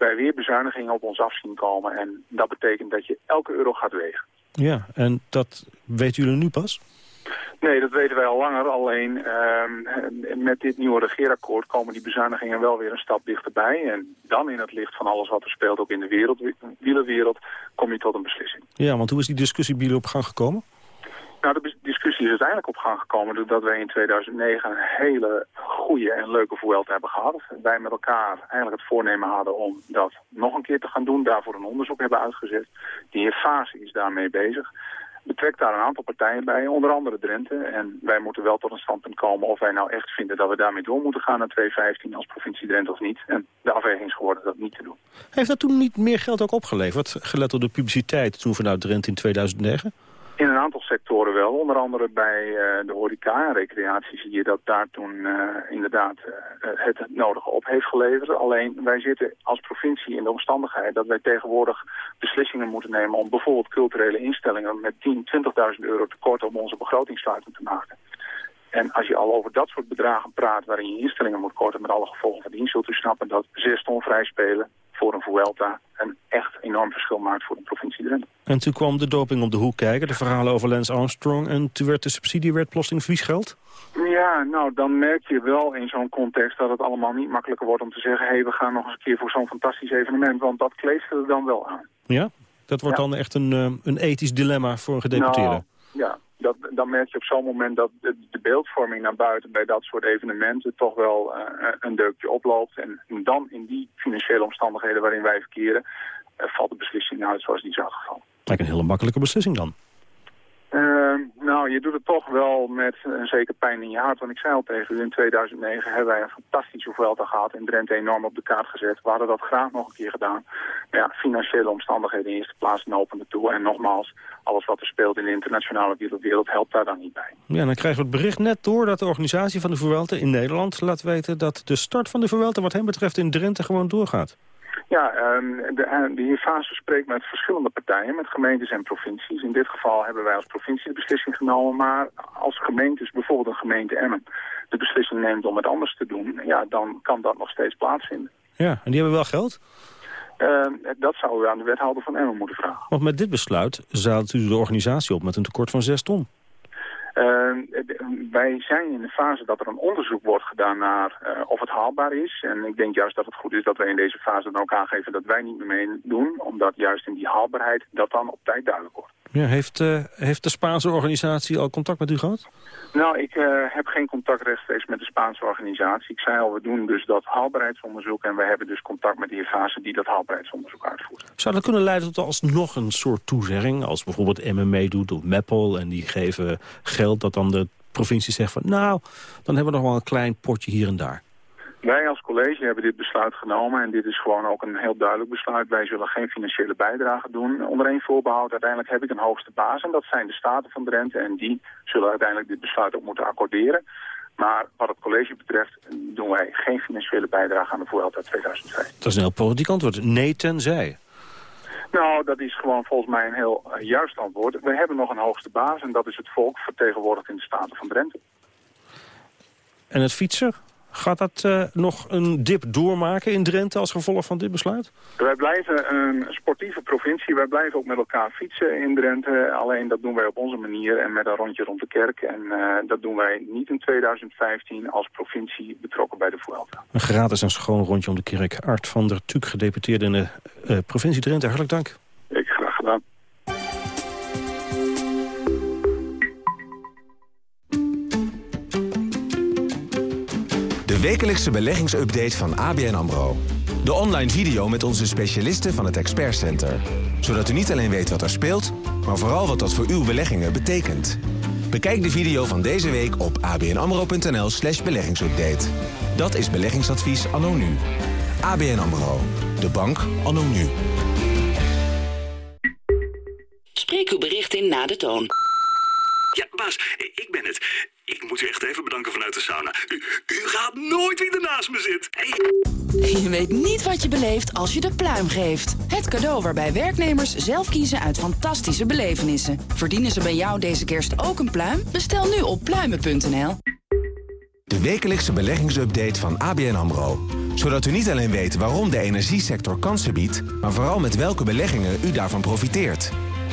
wij weer bezuinigingen op ons af zien komen. En dat betekent dat je elke euro gaat wegen. Ja, en dat weten jullie nu pas? Nee, dat weten wij al langer. Alleen uh, met dit nieuwe regeerakkoord komen die bezuinigingen wel weer een stap dichterbij. En dan in het licht van alles wat er speelt, ook in de wereld, wielerwereld, kom je tot een beslissing. Ja, want hoe is die discussie bij jullie op gang gekomen? Nou, de discussie is uiteindelijk op gang gekomen doordat wij in 2009 een hele goede en leuke Vuelta hebben gehad. Wij met elkaar eigenlijk het voornemen hadden om dat nog een keer te gaan doen. Daarvoor een onderzoek hebben uitgezet. Die heer Fase is daarmee bezig. Betrekt daar een aantal partijen bij, onder andere Drenthe. En wij moeten wel tot een standpunt komen of wij nou echt vinden dat we daarmee door moeten gaan naar 2015 als provincie Drenthe of niet. En de afweging is geworden dat niet te doen. Heeft dat toen niet meer geld ook opgeleverd, gelet op de publiciteit toen vanuit Drenthe in 2009? In een aantal sectoren wel, onder andere bij uh, de horeca recreatie zie je dat daar toen uh, inderdaad uh, het, nodige op heeft geleverd. Alleen wij zitten als provincie in de omstandigheid dat wij tegenwoordig beslissingen moeten nemen om bijvoorbeeld culturele instellingen met 10, 20.000 euro tekort om onze begrotingssluiting te maken. En als je al over dat soort bedragen praat waarin je instellingen moet korten met alle gevolgen van dien, zult u snappen dat zes ton vrij spelen voor een Vuelta een echt enorm verschil maakt voor de provincie Drenthe. En toen kwam de doping op de hoek kijken, de verhalen over Lance Armstrong... en toen werd de subsidie werd plotseling verliesgeld? Ja, nou, dan merk je wel in zo'n context dat het allemaal niet makkelijker wordt om te zeggen... hé, hey, we gaan nog eens een keer voor zo'n fantastisch evenement, want dat kleeft er dan wel aan. Ja? Dat wordt ja. dan echt een, uh, een ethisch dilemma voor een gedeputeerde? Nou, ja, dat, dan merk je op zo'n moment dat de, beeldvorming naar buiten bij dat soort evenementen toch wel uh, een deukje oploopt. En dan in die financiële omstandigheden waarin wij verkeren, uh, valt de beslissing uit zoals die is uitgevallen. Lijkt een hele makkelijke beslissing dan. Uh, nou, je doet het toch wel met een zeker pijn in je hart. Want ik zei al tegen u, in 2009 hebben wij een fantastische Vuelta gehad. En Drenthe enorm op de kaart gezet. We hadden dat graag nog een keer gedaan. Maar ja, financiële omstandigheden in eerste plaats lopen toe. En nogmaals, alles wat er speelt in de internationale wereld helpt daar dan niet bij. Ja, dan krijgen we het bericht net door dat de organisatie van de Vuelta in Nederland laat weten... dat de start van de Vuelta wat hem betreft in Drenthe gewoon doorgaat. Ja, de, de heer Fase spreekt met verschillende partijen, met gemeentes en provincies. In dit geval hebben wij als provincie de beslissing genomen, maar als gemeentes, bijvoorbeeld een gemeente Emmen, de beslissing neemt om het anders te doen, ja, dan kan dat nog steeds plaatsvinden. Ja, en die hebben wel geld? Uh, dat zouden we aan de wethouder van Emmen moeten vragen. Want met dit besluit zadelt u de organisatie op met een tekort van 6 ton. Uh, wij zijn in de fase dat er een onderzoek wordt gedaan naar uh, of het haalbaar is. En ik denk juist dat het goed is dat wij in deze fase dan ook aangeven dat wij niet meer meedoen. Omdat juist in die haalbaarheid dat dan op tijd duidelijk wordt. Ja, heeft, uh, heeft de Spaanse organisatie al contact met u gehad? Nou, ik uh, heb geen contact rechtstreeks met de Spaanse organisatie. Ik zei al, we doen dus dat haalbaarheidsonderzoek... en we hebben dus contact met de heer Fase die dat haalbaarheidsonderzoek uitvoert. Zou dat kunnen leiden tot alsnog een soort toezegging... als bijvoorbeeld MMA doet of Meppel en die geven geld... dat dan de provincie zegt van... nou, dan hebben we nog wel een klein potje hier en daar. Wij als college hebben dit besluit genomen en dit is gewoon ook een heel duidelijk besluit. Wij zullen geen financiële bijdrage doen. Onder één voorbehoud, uiteindelijk heb ik een hoogste baas en dat zijn de Staten van Drenthe. En die zullen uiteindelijk dit besluit ook moeten accorderen. Maar wat het college betreft doen wij geen financiële bijdrage aan de Vuelta 2005. Dat is een heel politiek antwoord. Nee tenzij. Nou, dat is gewoon volgens mij een heel uh, juist antwoord. We hebben nog een hoogste baas en dat is het volk vertegenwoordigd in de Staten van Drenthe. En het fietsen? Gaat dat uh, nog een dip doormaken in Drenthe als gevolg van dit besluit? Wij blijven een sportieve provincie. Wij blijven ook met elkaar fietsen in Drenthe. Alleen dat doen wij op onze manier en met een rondje rond de kerk. En uh, dat doen wij niet in 2015 als provincie betrokken bij de Vuelta. Een gratis en schoon rondje om de kerk. Art van der Tuuk, gedeputeerde in de uh, provincie Drenthe. Hartelijk dank. Wekelijkse beleggingsupdate van ABN AMRO. De online video met onze specialisten van het Expert Center. Zodat u niet alleen weet wat er speelt, maar vooral wat dat voor uw beleggingen betekent. Bekijk de video van deze week op abnamro.nl slash beleggingsupdate. Dat is beleggingsadvies anno nu. ABN AMRO. De bank anno nu. Spreek uw bericht in na de toon. Ja, baas, ik ben het. Ik moet u echt even bedanken vanuit de sauna. U, u gaat nooit wie er naast me zit. Je weet niet wat je beleeft als je de pluim geeft. Het cadeau waarbij werknemers zelf kiezen uit fantastische belevenissen. Verdienen ze bij jou deze kerst ook een pluim? Bestel nu op pluimen.nl. De wekelijkse beleggingsupdate van ABN AMRO. Zodat u niet alleen weet waarom de energiesector kansen biedt... maar vooral met welke beleggingen u daarvan profiteert.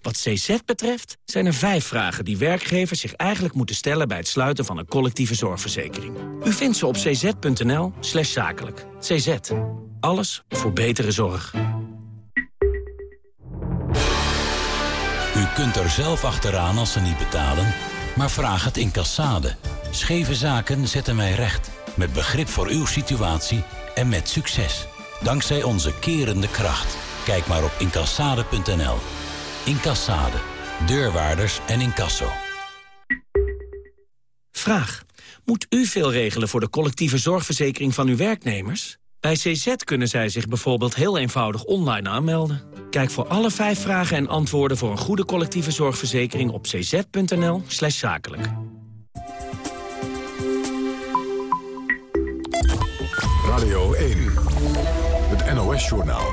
Wat CZ betreft zijn er vijf vragen die werkgevers zich eigenlijk moeten stellen... bij het sluiten van een collectieve zorgverzekering. U vindt ze op cz.nl slash zakelijk. CZ. Alles voor betere zorg. U kunt er zelf achteraan als ze niet betalen, maar vraag het in Cassade. Scheve zaken zetten wij recht. Met begrip voor uw situatie en met succes. Dankzij onze kerende kracht. Kijk maar op incassade.nl. Incassade. Deurwaarders en incasso. Vraag. Moet u veel regelen voor de collectieve zorgverzekering van uw werknemers? Bij CZ kunnen zij zich bijvoorbeeld heel eenvoudig online aanmelden. Kijk voor alle vijf vragen en antwoorden voor een goede collectieve zorgverzekering op cz.nl slash zakelijk. Radio 1, het NOS-journaal.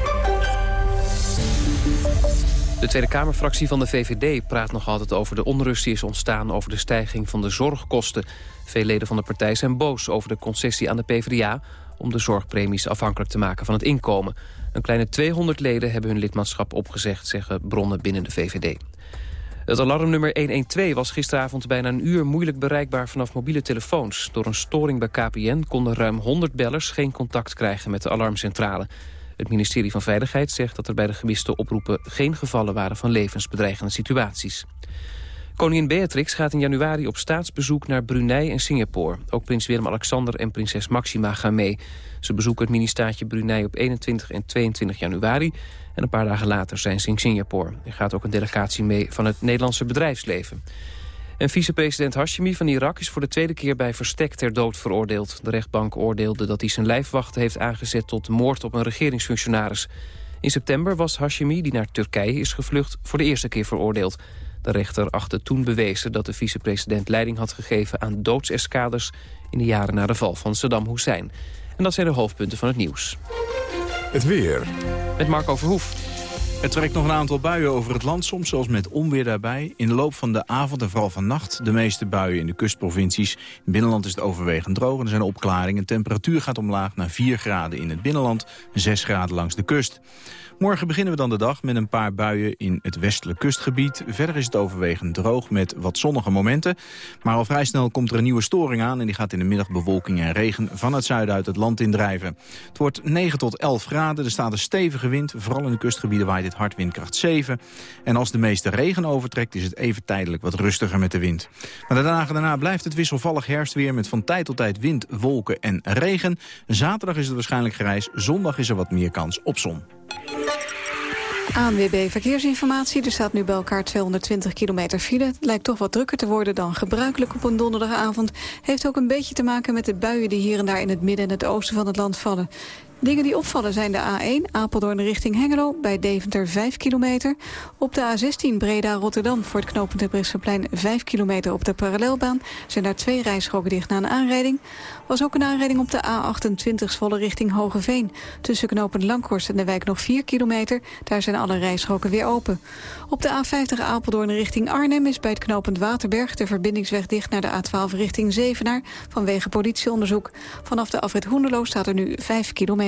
De Tweede Kamerfractie van de VVD praat nog altijd over de onrust die is ontstaan over de stijging van de zorgkosten. Veel leden van de partij zijn boos over de concessie aan de PvdA om de zorgpremies afhankelijk te maken van het inkomen. Een kleine 200 leden hebben hun lidmaatschap opgezegd, zeggen bronnen binnen de VVD. Het alarmnummer 112 was gisteravond bijna een uur moeilijk bereikbaar vanaf mobiele telefoons. Door een storing bij KPN konden ruim 100 bellers geen contact krijgen met de alarmcentrale. Het ministerie van Veiligheid zegt dat er bij de gemiste oproepen geen gevallen waren van levensbedreigende situaties. Koningin Beatrix gaat in januari op staatsbezoek naar Brunei en Singapore. Ook prins Willem-Alexander en prinses Maxima gaan mee. Ze bezoeken het mini-staatje Brunei op 21 en 22 januari... en een paar dagen later zijn ze in Singapore. Er gaat ook een delegatie mee van het Nederlandse bedrijfsleven. En vicepresident Hashemi van Irak is voor de tweede keer bij verstek ter dood veroordeeld. De rechtbank oordeelde dat hij zijn lijfwachten heeft aangezet tot moord op een regeringsfunctionaris. In september was Hashemi, die naar Turkije is gevlucht, voor de eerste keer veroordeeld. De rechter achtte toen bewezen dat de vicepresident leiding had gegeven aan doodseskaders in de jaren na de val van Saddam Hussein. En dat zijn de hoofdpunten van het nieuws. Het weer. Met Marco Verhoef. Er trekt nog een aantal buien over het land, soms zelfs met onweer daarbij. In de loop van de avond en vooral van nacht de meeste buien in de kustprovincies. In het binnenland is het overwegend droog en er zijn opklaringen. De temperatuur gaat omlaag naar 4 graden in het binnenland en 6 graden langs de kust. Morgen beginnen we dan de dag met een paar buien in het westelijk kustgebied. Verder is het overwegend droog met wat zonnige momenten. Maar al vrij snel komt er een nieuwe storing aan... en die gaat in de middag bewolking en regen van het zuiden uit het land indrijven. Het wordt 9 tot 11 graden, er staat een stevige wind. Vooral in de kustgebieden waait het hard windkracht 7. En als de meeste regen overtrekt is het even tijdelijk wat rustiger met de wind. Maar de dagen daarna blijft het wisselvallig herfstweer... met van tijd tot tijd wind, wolken en regen. Zaterdag is het waarschijnlijk grijs, zondag is er wat meer kans op zon. ANWB Verkeersinformatie. Er staat nu bij elkaar 220 kilometer file. Het lijkt toch wat drukker te worden dan gebruikelijk op een donderdagavond. Heeft ook een beetje te maken met de buien die hier en daar in het midden en het oosten van het land vallen. Dingen die opvallen zijn de A1 Apeldoorn richting Hengelo... bij Deventer 5 kilometer. Op de A16 Breda-Rotterdam voor het knooppunt Terbrechtseplein 5 kilometer op de parallelbaan. Zijn daar twee rijstroken dicht na een aanrijding. Was ook een aanrijding op de A28 Zwolle richting Hogeveen. Tussen knooppunt Langhorst en de wijk nog 4 kilometer. Daar zijn alle rijstroken weer open. Op de A50 Apeldoorn richting Arnhem is bij het knooppunt Waterberg... de verbindingsweg dicht naar de A12 richting Zevenaar... vanwege politieonderzoek. Vanaf de afrit Hoenderloo staat er nu 5 kilometer.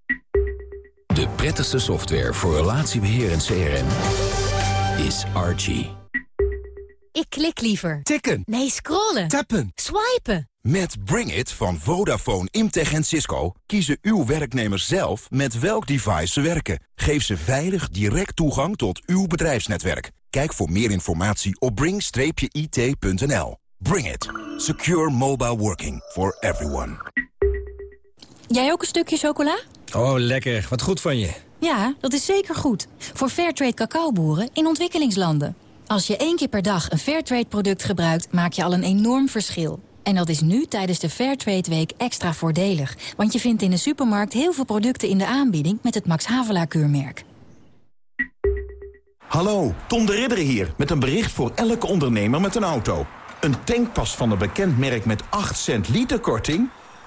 De prettigste software voor relatiebeheer en CRM is Archie. Ik klik liever. Tikken. Nee, scrollen. Tappen. Swipen. Met Bring It van Vodafone, Imtech en Cisco kiezen uw werknemers zelf met welk device ze werken. Geef ze veilig direct toegang tot uw bedrijfsnetwerk. Kijk voor meer informatie op bring-it.nl. Bring It. Secure mobile working for everyone. Jij ook een stukje chocola? Oh, lekker. Wat goed van je. Ja, dat is zeker goed. Voor Fairtrade cacaoboeren in ontwikkelingslanden. Als je één keer per dag een Fairtrade product gebruikt, maak je al een enorm verschil. En dat is nu tijdens de Fairtrade Week extra voordelig. Want je vindt in de supermarkt heel veel producten in de aanbieding met het Max Havelaar keurmerk. Hallo, Tom de Ridder hier met een bericht voor elke ondernemer met een auto. Een tankpas van een bekend merk met 8 cent liter korting?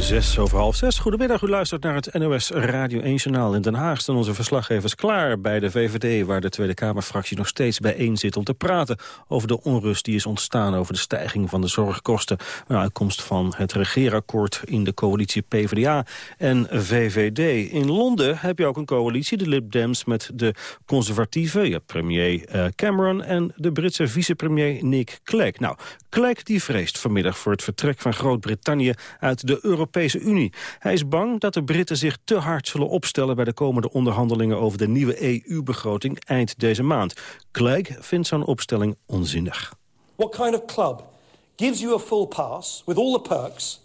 Zes over half zes. Goedemiddag, u luistert naar het NOS Radio 1-journaal. In Den Haag staan onze verslaggevers klaar bij de VVD... waar de Tweede Kamerfractie nog steeds bijeen zit om te praten... over de onrust die is ontstaan over de stijging van de zorgkosten... een uitkomst van het regeerakkoord in de coalitie PvdA en VVD. In Londen heb je ook een coalitie, de Lib Dems... met de conservatieven, ja, premier eh, Cameron... en de Britse vicepremier Nick Clegg. Nou, Clegg die vreest vanmiddag voor het vertrek van Groot-Brittannië... uit de Europese Europese Unie. Hij is bang dat de Britten zich te hard zullen opstellen... bij de komende onderhandelingen over de nieuwe EU-begroting eind deze maand. Clegg vindt zo'n opstelling onzinnig. What kind of club gives you a full pass with all the perks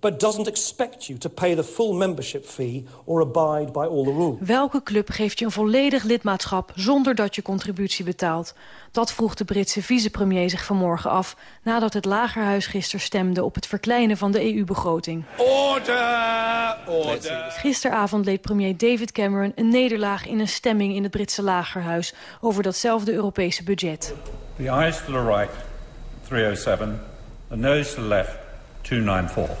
but doesn't expect you to pay the full membership fee or abide by all the rules. Welke club geeft je een volledig lidmaatschap zonder dat je contributie betaalt? Dat vroeg de Britse vicepremier zich vanmorgen af... nadat het Lagerhuis gisteren stemde op het verkleinen van de EU-begroting. Order! Order! Gisteravond leed premier David Cameron een nederlaag in een stemming in het Britse Lagerhuis... over datzelfde Europese budget. The eyes to the right, 307. The nose to the left, 294.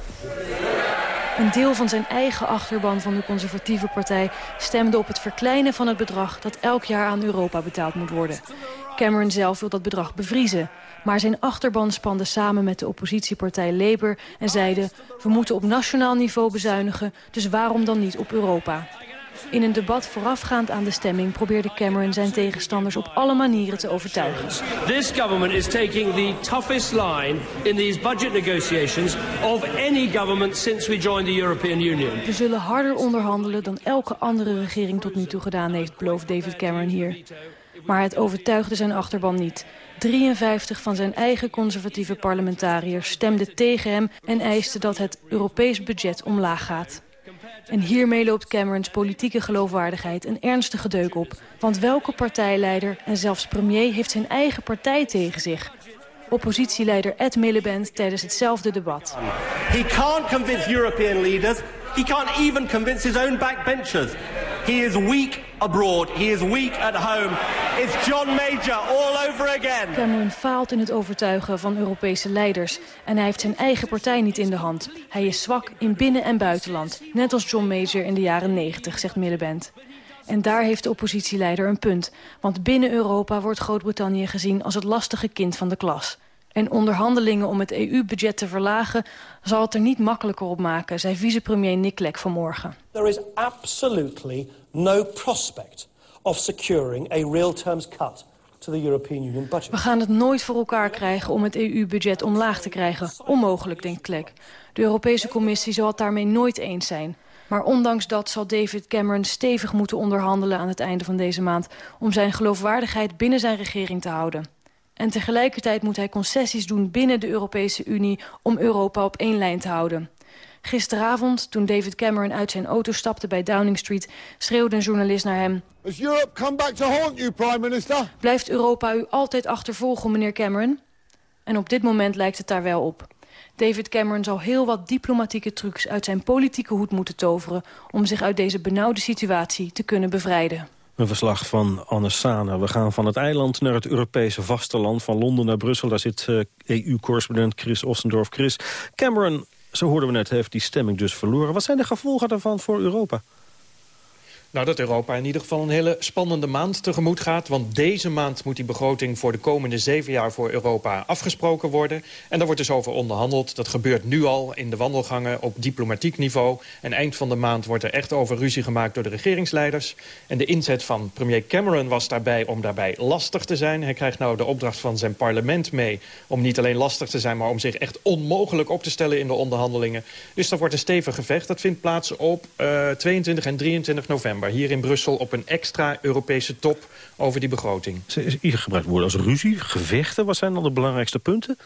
Een deel van zijn eigen achterban van de conservatieve partij stemde op het verkleinen van het bedrag dat elk jaar aan Europa betaald moet worden. Cameron zelf wil dat bedrag bevriezen. Maar zijn achterban spande samen met de oppositiepartij Labour en zeiden... we moeten op nationaal niveau bezuinigen, dus waarom dan niet op Europa? In een debat voorafgaand aan de stemming probeerde Cameron zijn tegenstanders op alle manieren te overtuigen. This government is taking the toughest line in these budget negotiations of any government since we joined the European Union. We zullen harder onderhandelen dan elke andere regering tot nu toe gedaan heeft, belooft David Cameron hier. Maar het overtuigde zijn achterban niet. 53 van zijn eigen conservatieve parlementariërs stemden tegen hem... en eisten dat het Europees budget omlaag gaat. En hiermee loopt Camerons politieke geloofwaardigheid een ernstige deuk op. Want welke partijleider en zelfs premier heeft zijn eigen partij tegen zich? Oppositieleider Ed Miliband tijdens hetzelfde debat. He can't convince European leaders. He can't even convince his own backbenchers. He is weak abroad. He is weak at home. It's John Major all over again. Cameron faalt in het overtuigen van Europese leiders. En hij heeft zijn eigen partij niet in de hand. Hij is zwak in binnen- en buitenland. Net als John Major in de jaren 90, zegt Miliband. En daar heeft de oppositieleider een punt. Want binnen Europa wordt Groot-Brittannië gezien als het lastige kind van de klas. En onderhandelingen om het EU-budget te verlagen... zal het er niet makkelijker op maken, zei vicepremier Nick Clegg vanmorgen. There is absolutely no prospect of securing a real terms cut to the European Union budget. We gaan het nooit voor elkaar krijgen om het EU-budget omlaag te krijgen. Onmogelijk, denkt Clegg. De Europese Commissie zal het daarmee nooit eens zijn. Maar ondanks dat zal David Cameron stevig moeten onderhandelen aan het einde van deze maand... om zijn geloofwaardigheid binnen zijn regering te houden. En tegelijkertijd moet hij concessies doen binnen de Europese Unie... om Europa op één lijn te houden. Gisteravond, toen David Cameron uit zijn auto stapte bij Downing Street... schreeuwde een journalist naar hem... Has Europe come back to haunt you, Prime Minister? Blijft Europa u altijd achtervolgen, meneer Cameron? En op dit moment lijkt het daar wel op. David Cameron zal heel wat diplomatieke trucs uit zijn politieke hoed moeten toveren... om zich uit deze benauwde situatie te kunnen bevrijden. Een verslag van Anne Sana. We gaan van het eiland naar het Europese vasteland. Van Londen naar Brussel. Daar zit EU-correspondent Chris Ostendorf. Chris, Cameron, zo hoorden we net, heeft die stemming dus verloren. Wat zijn de gevolgen daarvan voor Europa? Nou, dat Europa in ieder geval een hele spannende maand tegemoet gaat. Want deze maand moet die begroting voor de komende zeven jaar voor Europa afgesproken worden. En daar wordt dus over onderhandeld. Dat gebeurt nu al in de wandelgangen op diplomatiek niveau. En eind van de maand wordt er echt over ruzie gemaakt door de regeringsleiders. En de inzet van premier Cameron was daarbij om daarbij lastig te zijn. Hij krijgt nou de opdracht van zijn parlement mee om niet alleen lastig te zijn... maar om zich echt onmogelijk op te stellen in de onderhandelingen. Dus dat wordt een stevig gevecht. Dat vindt plaats op uh, 22 en 23 november hier in Brussel op een extra Europese top over die begroting. Hier gebruikt woorden als ruzie, gevechten. Wat zijn dan de belangrijkste punten?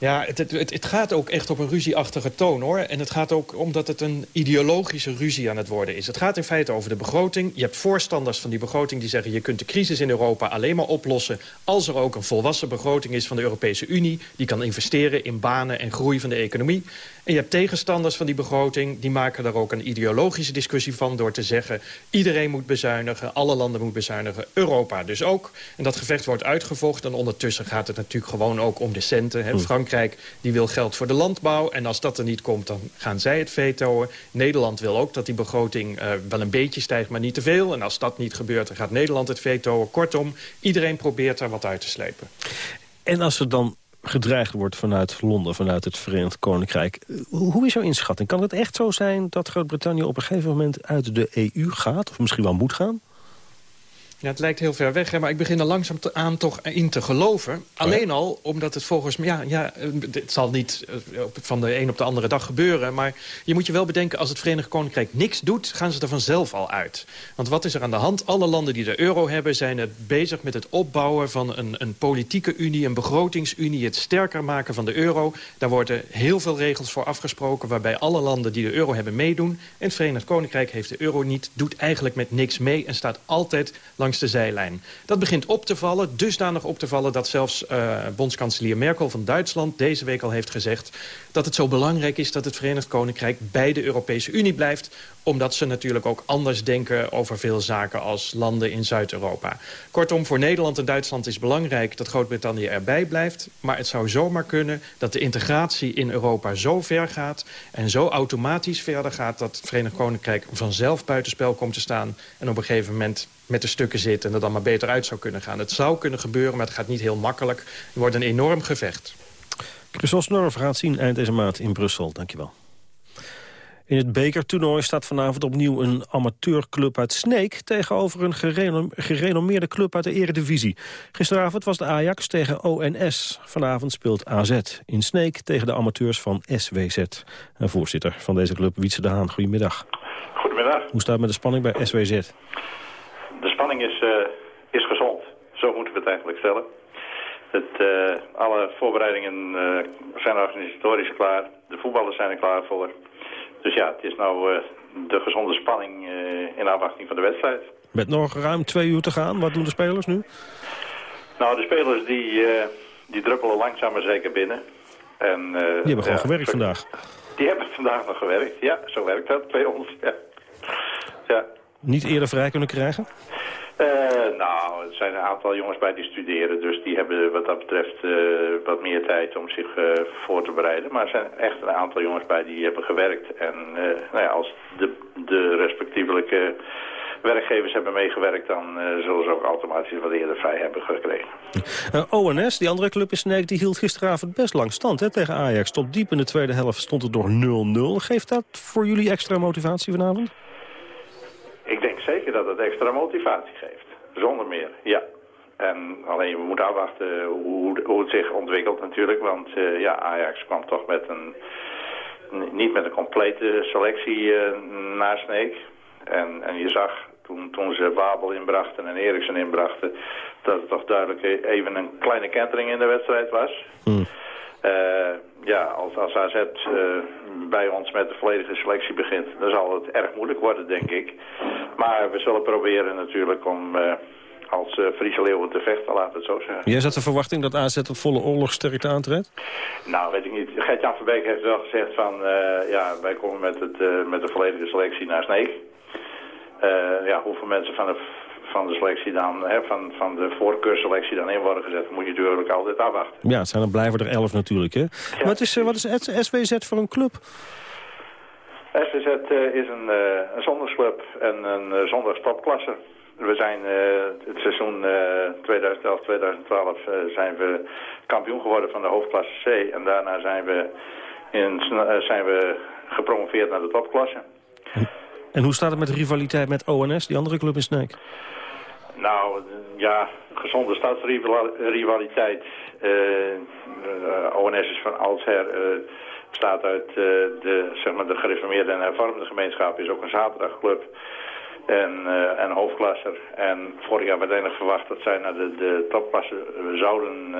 Ja, het, het, het, gaat ook echt op een ruzieachtige toon, hoor. En het gaat ook omdat het een ideologische ruzie aan het worden is. Het gaat in feite over de begroting. Je hebt voorstanders van die begroting die zeggen... je kunt de crisis in Europa alleen maar oplossen... als er ook een volwassen begroting is van de Europese Unie... die kan investeren in banen en groei van de economie. En je hebt tegenstanders van die begroting... die maken daar ook een ideologische discussie van... door te zeggen, iedereen moet bezuinigen... alle landen moeten bezuinigen, Europa dus ook. En dat gevecht wordt uitgevochten. En ondertussen gaat het natuurlijk gewoon ook om de centen. Hè. Frankrijk die wil geld voor de landbouw. En als dat er niet komt, dan gaan zij het vetoen. Nederland wil ook dat die begroting uh, wel een beetje stijgt, maar niet te veel. En als dat niet gebeurt, dan gaat Nederland het vetoen. Kortom, iedereen probeert daar wat uit te slepen. En als er dan gedreigd wordt vanuit Londen, vanuit het Verenigd Koninkrijk. Hoe is jouw inschatting? Kan het echt zo zijn dat Groot-Brittannië op een gegeven moment uit de EU gaat? Of misschien wel moet gaan? Ja, het lijkt heel ver weg, hè, maar ik begin er langzaam aan toch in te geloven. Alleen al omdat het volgens mij... Ja, ja, het zal niet van de een op de andere dag gebeuren... maar je moet je wel bedenken, als het Verenigd Koninkrijk niks doet... gaan ze er vanzelf al uit. Want wat is er aan de hand? Alle landen die de euro hebben... zijn het bezig met het opbouwen van een, een politieke unie, een begrotingsunie... het sterker maken van de euro. Daar worden heel veel regels voor afgesproken... waarbij alle landen die de euro hebben meedoen. En het Verenigd Koninkrijk heeft de euro niet, doet eigenlijk met niks mee... en staat altijd langs de zijlijn. Dat begint op te vallen, dusdanig op te vallen... dat zelfs uh, bondskanselier Merkel van Duitsland deze week al heeft gezegd... dat het zo belangrijk is dat het Verenigd Koninkrijk bij de Europese Unie blijft omdat ze natuurlijk ook anders denken over veel zaken als landen in Zuid-Europa. Kortom, voor Nederland en Duitsland is belangrijk dat Groot-Brittannië erbij blijft. Maar het zou zomaar kunnen dat de integratie in Europa zo ver gaat... en zo automatisch verder gaat dat het Verenigd Koninkrijk vanzelf buitenspel komt te staan... en op een gegeven moment met de stukken zit en er dan maar beter uit zou kunnen gaan. Het zou kunnen gebeuren, maar het gaat niet heel makkelijk. Het wordt een enorm gevecht. Chris Osnorf gaat zien eind deze maand in Brussel. Dankjewel. In het bekertoernooi staat vanavond opnieuw een amateurclub uit Sneek... tegenover een gerenommeerde club uit de eredivisie. Gisteravond was de Ajax tegen ONS. Vanavond speelt AZ in Sneek tegen de amateurs van SWZ. En voorzitter van deze club, Wietse de Haan, goedemiddag. Goedemiddag. Hoe staat het met de spanning bij SWZ? De spanning is, uh, is gezond. Zo moeten we het eigenlijk stellen. Het, uh, alle voorbereidingen uh, zijn organisatorisch klaar. De voetballers zijn er klaar voor. Dus ja, het is nou uh, de gezonde spanning eh, in afwachting van de wedstrijd. Met nog ruim twee uur te gaan, wat doen de spelers nu? Nou, de spelers die, eh, die druppelen langzaam maar zeker binnen. En, die hebben gewoon gewerkt vandaag. Die hebben vandaag nog gewerkt, ja. Zo werkt dat bij ons, ja. ja. Niet eerder vrij kunnen krijgen? Uh, nou, er zijn een aantal jongens bij die studeren, dus die hebben wat dat betreft uh, wat meer tijd om zich uh, voor te bereiden. Maar er zijn echt een aantal jongens bij die hebben gewerkt. En nou ja, als de, de respectievelijke werkgevers hebben meegewerkt, dan zullen ze ook automatisch wat eerder vrij hebben gekregen. ONS, die andere club in Sneek, die hield gisteravond best lang stand hè, tegen Ajax. Tot diep in de tweede helft stond het door 0-0. Geeft dat voor jullie extra motivatie vanavond? Ik denk zeker dat het extra motivatie geeft. Zonder meer, ja. En alleen we moeten afwachten hoe, het zich ontwikkelt natuurlijk. Want uh, ja, Ajax kwam toch met een... Niet met een complete selectie uh, naar Sneek. En, en je zag toen, toen ze Babel inbrachten en Eriksen inbrachten... dat het toch duidelijk even een kleine kentering in de wedstrijd was. Hmm. Uh, ja, als, als AZ uh, bij ons met de volledige selectie begint, dan zal het erg moeilijk worden, denk ik. Maar we zullen proberen natuurlijk om uh, als Friese Leeuwen te vechten, we het zo zeggen. Jij zat de verwachting dat AZ op volle oorlogsterkte aantreedt? Nou, weet ik niet. Gert-Jan Verbeek heeft wel gezegd van, ja, wij komen met, het, met de volledige selectie naar Sneek. ja, hoeveel mensen van de van de selectie dan, hè, van, van de voorkeursselectie dan in worden gezet, moet je natuurlijk altijd afwachten. Ja, het zijn er blijven er elf natuurlijk, hè? Het is, wat is SWZ voor een club? SWZ uh, is een, uh, een zondagsclub en een uh, zondagstopklasse. We zijn het seizoen 2011-2012 zijn we kampioen geworden van de hoofdklasse C. En daarna zijn we, in, zijn we gepromoveerd naar de topklasse. En hoe staat het met de rivaliteit met ONS, die andere club in Sneek? Nou, ja, gezonde stadsrivaliteit. Uh, uh, ONS is van oudsher, uh, bestaat uit de, zeg maar de gereformeerde en hervormde gemeenschap, is ook een zaterdagclub en, en hoofdklasser. En vorig jaar werd eigenlijk verwacht dat zij naar de, de topklasse zouden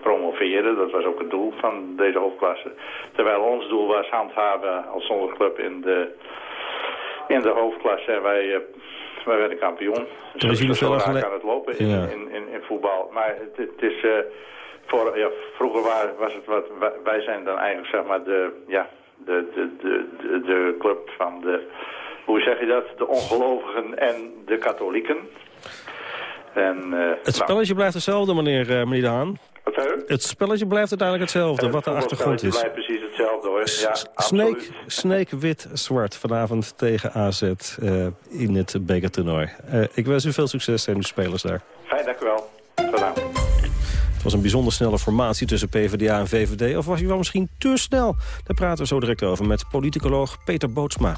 promoveren. Dat was ook het doel van deze hoofdklasse. Terwijl ons doel was handhaven als zonderclub in de, in de hoofdklasse. En wij wij werden kampioen. Dus is jullie veel aan het lopen in, ja. in, in, in, voetbal. Maar het, het is... Uh, voor, ja, vroeger waar, was het wat... Wij zijn dan eigenlijk zeg maar de... Ja, de, de, de, de, de club van de... Hoe zeg je dat? De ongelovigen en de katholieken. En, uh, het spelletje nou, blijft hetzelfde, meneer, uh, meneer zei Het spelletje blijft uiteindelijk hetzelfde, wat de achtergrond is. Het blijft precies hetzelfde hoor. Ja, Sneek, Sneek wit-zwart vanavond tegen AZ uh, in het bekertoernooi. Uh, ik wens u veel succes en uw spelers daar. Fijn, dank u wel. Gedaan. Het was een bijzonder snelle formatie tussen PvdA en VVD. Of was hij wel misschien te snel? Daar praten we zo direct over met politicoloog Peter Bootsma.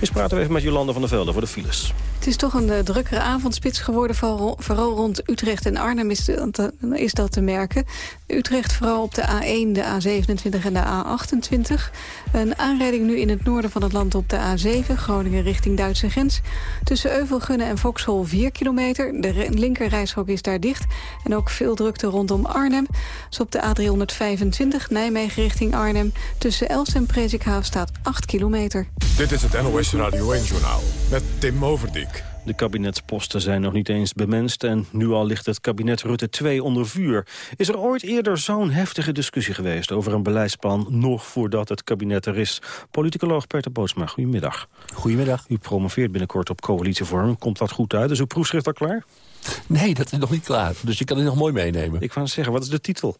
Eens praten we even met Jolanda van der Velde voor de files. Is toch een uh, drukkere avondspits geworden. Vooral, rond Utrecht en Arnhem is, de, is, dat te merken. Utrecht vooral op de A1, de A27 en de A28. Een aanrijding nu in het noorden van het land op de A7. Groningen richting Duitse grens. Tussen Euvelgunnen en Vauxhall 4 kilometer. De linker reishok is daar dicht. En ook veel drukte rondom Arnhem. Dus op de A325 Nijmegen richting Arnhem. Tussen Els en Prezikhaaf staat 8 kilometer. Dit is het NOS Radio 1-journaal met Tim Overdijk. De kabinetsposten zijn nog niet eens bemenst en nu al ligt het kabinet Rutte 2 onder vuur. Is er ooit eerder zo'n heftige discussie geweest over een beleidsplan nog voordat het kabinet er is? Politicoloog Peter Bootsma, goedemiddag. Goedemiddag. U promoveert binnenkort op coalitievorm. Komt dat goed uit? Is uw proefschrift al klaar? Nee, dat is nog niet klaar. Dus je kan het nog mooi meenemen. Ik wou zeggen, wat is de titel?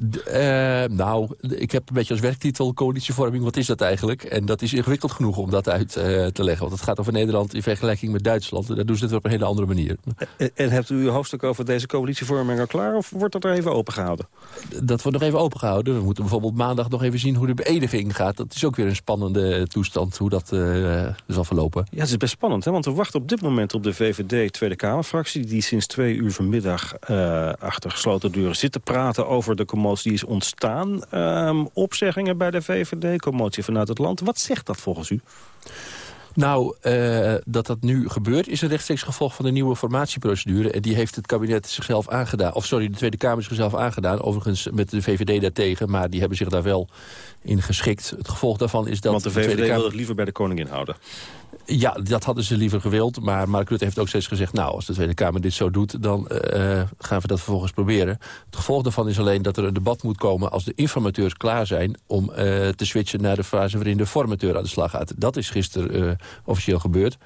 Uh, nou, ik heb een beetje als werktitel coalitievorming. Wat is dat eigenlijk? En dat is ingewikkeld genoeg om dat uit uh, te leggen. Want het gaat over Nederland in vergelijking met Duitsland. En daar doen ze het op een hele andere manier. En, en hebt u uw hoofdstuk over deze coalitievorming al klaar? Of wordt dat er even opengehouden? Dat wordt nog even opengehouden. We moeten bijvoorbeeld maandag nog even zien hoe de beëdiging gaat. Dat is ook weer een spannende toestand, hoe dat uh, zal verlopen. Ja, het is best spannend, hè? want we wachten op dit moment op de VVD Tweede Kamerfractie... die sinds twee uur vanmiddag achter gesloten deuren zit te praten over de commotie is ontstaan. Um, opzeggingen bij de VVD, commotie vanuit het land. Wat zegt dat volgens u? Nou, uh, dat dat nu gebeurt is een rechtstreeks gevolg van de nieuwe formatieprocedure. En die heeft het kabinet zichzelf aangedaan. Of sorry, de Tweede Kamer zichzelf aangedaan. Overigens met de VVD daartegen. Maar die hebben zich daar wel in geschikt. Het gevolg daarvan is dat... Want de VVD de Tweede Kamer... wil het liever bij de koningin houden. Ja, dat hadden ze liever gewild. Maar Mark Rutte heeft ook steeds gezegd... nou, als de Tweede Kamer dit zo doet, dan uh, gaan we dat vervolgens proberen. Het gevolg daarvan is alleen dat er een debat moet komen... als de informateurs klaar zijn om uh, te switchen naar de fase... waarin de formateur aan de slag gaat. Dat is gisteren uh, officieel gebeurd.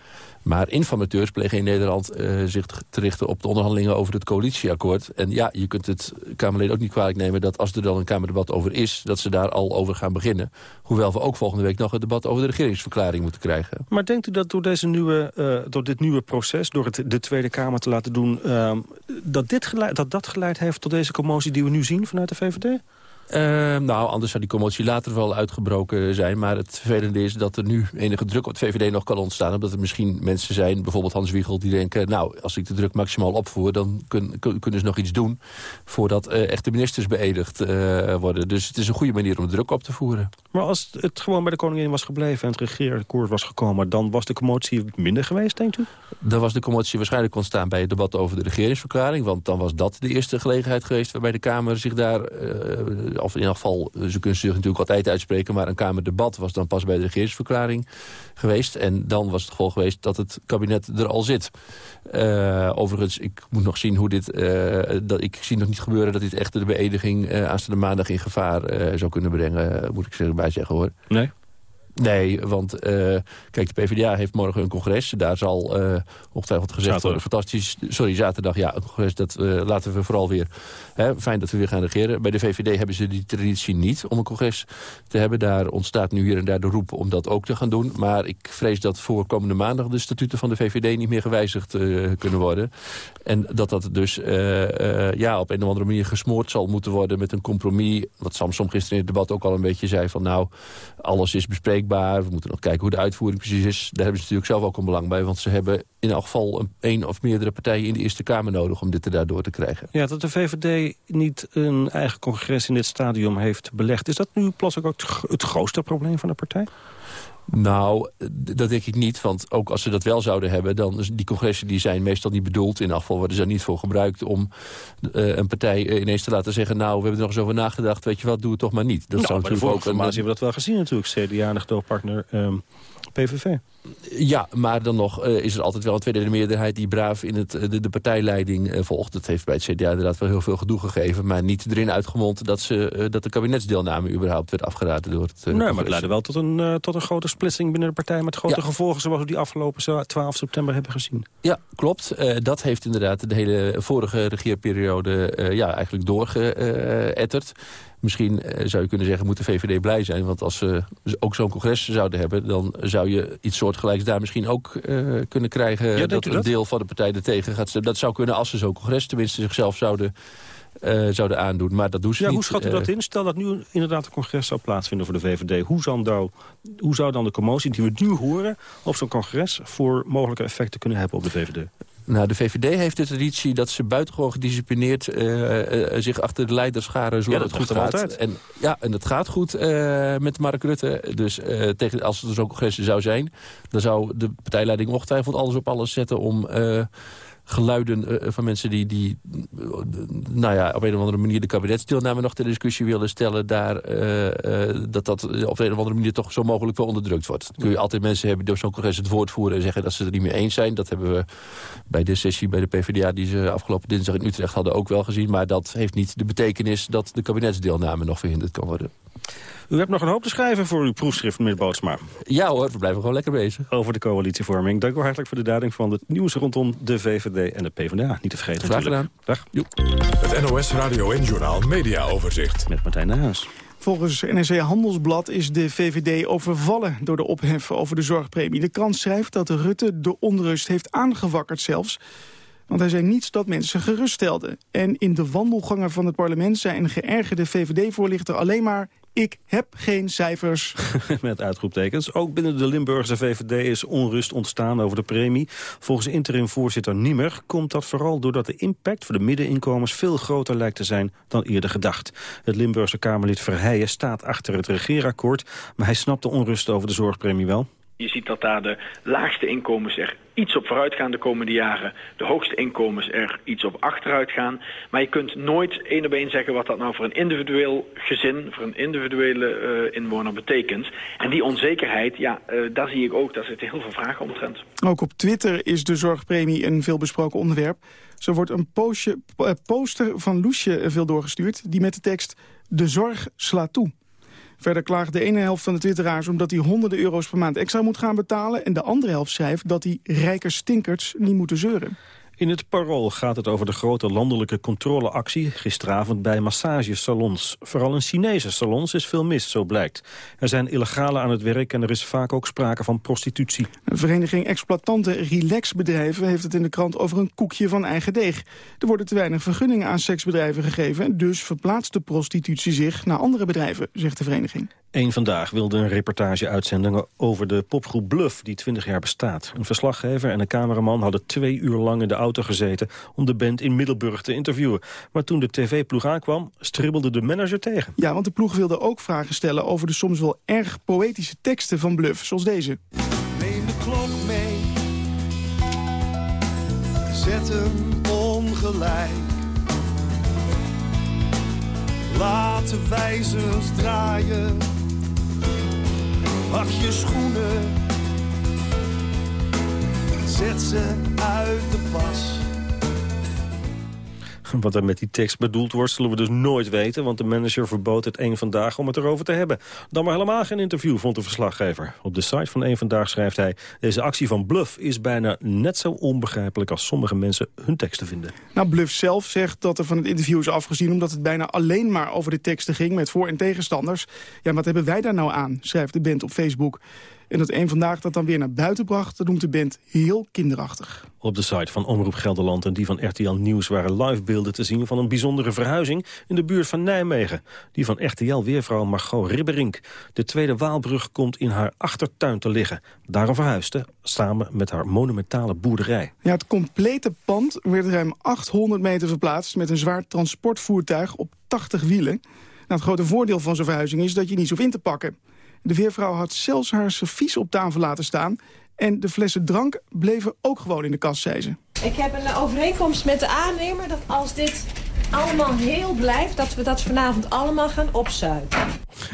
Maar informateurs plegen in Nederland uh, zich te richten op de onderhandelingen over het coalitieakkoord. En ja, je kunt het Kamerleden ook niet kwalijk nemen dat als er dan een Kamerdebat over is, dat ze daar al over gaan beginnen. Hoewel we ook volgende week nog het debat over de regeringsverklaring moeten krijgen. Maar denkt u dat door, deze nieuwe, uh, door dit nieuwe proces, door het de Tweede Kamer te laten doen, uh, dat, dit dat dat geleid heeft tot deze commotie die we nu zien vanuit de VVD? Uh, nou, anders zou die commotie later wel uitgebroken zijn. Maar het vervelende is dat er nu enige druk op het VVD nog kan ontstaan. Omdat er misschien mensen zijn, bijvoorbeeld Hans Wiegel... die denken, nou, als ik de druk maximaal opvoer... dan kun, kun, kunnen ze nog iets doen voordat uh, echte ministers beëdigd uh, worden. Dus het is een goede manier om de druk op te voeren. Maar als het gewoon bij de koningin was gebleven... en het regeerakkoord was gekomen... dan was de commotie minder geweest, denkt u? Dan was de commotie waarschijnlijk ontstaan bij het debat over de regeringsverklaring. Want dan was dat de eerste gelegenheid geweest... waarbij de Kamer zich daar of in ieder geval, ze kunnen zich natuurlijk altijd uitspreken... maar een Kamerdebat was dan pas bij de regeringsverklaring geweest. En dan was het geval geweest dat het kabinet er al zit. Uh, overigens, ik moet nog zien hoe dit... Uh, dat, ik zie nog niet gebeuren dat dit echt de beëdiging aanstaande maandag in gevaar zou kunnen brengen. moet ik zeggen, bij zeggen hoor. Nee? Nee, want uh, kijk, de PvdA heeft morgen een congres. Daar zal uh, ongetwijfeld gezegd zaterdag. worden... fantastisch, sorry, zaterdag, ja, een congres, dat uh, laten we vooral weer... Hè, fijn dat we weer gaan regeren. Bij de VVD hebben ze die traditie niet om een congres te hebben. Daar ontstaat nu hier en daar de roep om dat ook te gaan doen. Maar ik vrees dat voor komende maandag de statuten van de VVD... niet meer gewijzigd kunnen worden. En dat dat dus ja, op een of andere manier gesmoord zal moeten worden... met een compromis, wat Samsom gisteren in het debat ook al een beetje zei... van nou, alles is bespreekbaar we moeten nog kijken hoe de uitvoering precies is. Daar hebben ze natuurlijk zelf ook een belang bij. Want ze hebben in elk geval een, of meerdere partijen in de Eerste Kamer nodig... om dit er daardoor te krijgen. Ja, dat de VVD niet een eigen congres in dit stadium heeft belegd... is dat nu plots ook het grootste probleem van de partij? Nou, dat denk ik niet. Want ook als ze dat wel zouden hebben... dan die congressen die zijn meestal niet bedoeld. In afval worden ze er niet voor gebruikt om uh, een partij uh, ineens te laten zeggen... nou, we hebben er nog eens over nagedacht. Weet je wat, doe het toch maar niet. Dat nou, zou natuurlijk ook... een... hebben we dat wel gezien natuurlijk. CDA en gedoogpartner um, PVV. Ja, maar dan nog uh, is er altijd wel een tweede meerderheid... die braaf in het, de, de partijleiding uh, volgt. Dat heeft bij het CDA inderdaad wel heel veel gedoe gegeven... maar niet erin uitgemond dat, ze, uh, dat de kabinetsdeelname überhaupt werd afgeraden door het Nee, maar het leidde wel tot een, tot een grote splitsing binnen de partij... met grote ja. gevolgen zoals we die afgelopen 12 september hebben gezien. Ja, klopt. dat heeft inderdaad de hele vorige regeerperiode ja, eigenlijk doorgeëtterd. Misschien uh, zou je kunnen zeggen, moet de VVD blij zijn. Want als ze ook zo'n congres zouden hebben... dan zou je iets soortgelijks daar misschien ook uh, kunnen krijgen... Ja, dat een dat? deel van de partij er tegen gaat stemmen. Dat zou kunnen als ze zo'n congres tenminste zichzelf zouden... Uh, zouden aandoen, maar dat doen ze ja, niet. Hoe schat u dat in? Stel dat nu inderdaad een congres zou plaatsvinden voor de VVD. Hoe zou, nou, hoe zou dan de commotie die we nu horen... op zo'n congres voor mogelijke effecten kunnen hebben op de VVD? Nou, de VVD heeft de traditie dat ze buitengewoon gedisciplineerd uh, uh, zich achter de leider scharen zodat ja, dat het goed gaat. Altijd. En, ja, en dat gaat goed uh, met Mark Rutte. Dus tegen, als het zo'n congres zou zijn, dan zou de partijleiding ongetwijfeld alles op alles zetten om geluiden uh, van mensen die, die uh, nou ja, op een of andere manier de kabinetsdeelname nog ter discussie willen stellen, daar, uh, dat dat op een of andere manier toch zo mogelijk wel onderdrukt wordt. Dan kun je altijd mensen hebben die door zo'n congres het woord voeren en zeggen dat ze het er niet mee eens zijn. Dat hebben we bij de sessie bij de PvdA die ze afgelopen dinsdag in Utrecht hadden ook wel gezien. Maar dat heeft niet de betekenis dat de kabinetsdeelname nog verhinderd kan worden. U hebt nog een hoop te schrijven voor uw proefschrift, meneer Bootsma. Ja hoor, we blijven gewoon lekker bezig. Over de coalitievorming. Dank u hartelijk voor de duiding van het nieuws rondom de VVD en de PvdA. Niet te vergeten Graag natuurlijk. gedaan. Dag. Het NOS Radio en Journaal Media Overzicht. Met Martijn Nijhuis. Volgens NRC Handelsblad is de VVD overvallen door de ophef over de zorgpremie. De krant schrijft dat Rutte de onrust heeft aangewakkerd zelfs. Want hij zei niets dat mensen geruststelde. En in de wandelgangen van het parlement zei een geërgerde VVD-voorlichter alleen maar... Ik heb geen cijfers. Met uitroeptekens. Ook binnen de Limburgse VVD is onrust ontstaan over de premie. Volgens interim-voorzitter Niemer komt dat vooral doordat de impact voor de middeninkomens veel groter lijkt te zijn dan eerder gedacht. Het Limburgse Kamerlid Verheijen staat achter het regeerakkoord, maar hij snapt de onrust over de zorgpremie wel. Je ziet dat daar de laagste inkomens er iets op vooruit gaan de komende jaren. De hoogste inkomens er iets op achteruit gaan. Maar je kunt nooit één op één zeggen wat dat nou voor een individueel gezin, voor een individuele uh, inwoner betekent. En die onzekerheid, ja, uh, daar zie ik ook, daar zitten heel veel vragen omtrent. Ook op Twitter is de zorgpremie een veelbesproken onderwerp. Zo wordt een uh, poster van Loesje veel doorgestuurd, die met de tekst De zorg slaat toe. Verder klaagt de ene helft van de twitteraars omdat hij honderden euro's per maand extra moet gaan betalen. En de andere helft schrijft dat die rijke stinkers niet moeten zeuren. In het Parool gaat het over de grote landelijke controleactie gisteravond bij massagesalons. Vooral in Chinese salons is veel mis, zo blijkt. Er zijn illegalen aan het werk en er is vaak ook sprake van prostitutie. De vereniging Exploitanten Relaxbedrijven heeft het in de krant over een koekje van eigen deeg. Er worden te weinig vergunningen aan seksbedrijven gegeven, dus verplaatst de prostitutie zich naar andere bedrijven, zegt de vereniging. Eén Vandaag wilde een reportage uitzenden over de popgroep Bluff, die 20 jaar bestaat. Een verslaggever en een cameraman hadden twee uur lang in de auto gezeten om de band in Middelburg te interviewen. Maar toen de tv-ploeg aankwam, stribbelde de manager tegen. Ja, want de ploeg wilde ook vragen stellen over de soms wel erg poëtische teksten van Bluff, zoals deze. Neem de klok mee, zet hem ongelijk. Laat de wijzers draaien Wacht je schoenen, zet ze uit de pas. Wat er met die tekst bedoeld wordt, zullen we dus nooit weten... want de manager verbood het één Vandaag om het erover te hebben. Dan maar helemaal geen interview, vond de verslaggever. Op de site van één Vandaag schrijft hij... deze actie van Bluff is bijna net zo onbegrijpelijk... als sommige mensen hun teksten vinden. Nou, Bluff zelf zegt dat er van het interview is afgezien... omdat het bijna alleen maar over de teksten ging met voor- en tegenstanders. Ja, wat hebben wij daar nou aan, schrijft de band op Facebook. En dat een vandaag dat dan weer naar buiten bracht... dat noemt de band heel kinderachtig. Op de site van Omroep Gelderland en die van RTL Nieuws... waren livebeelden te zien van een bijzondere verhuizing... in de buurt van Nijmegen. Die van RTL-weervrouw Margot Ribberink. De Tweede Waalbrug komt in haar achtertuin te liggen. Daarom verhuisde, samen met haar monumentale boerderij. Ja, het complete pand werd ruim 800 meter verplaatst... met een zwaar transportvoertuig op 80 wielen. Nou, het grote voordeel van zo'n verhuizing is dat je niet hoeft in te pakken. De weervrouw had zelfs haar servies op tafel laten staan... en de flessen drank bleven ook gewoon in de kast, zei ze. Ik heb een overeenkomst met de aannemer dat als dit allemaal heel blijft... dat we dat vanavond allemaal gaan opzuipen.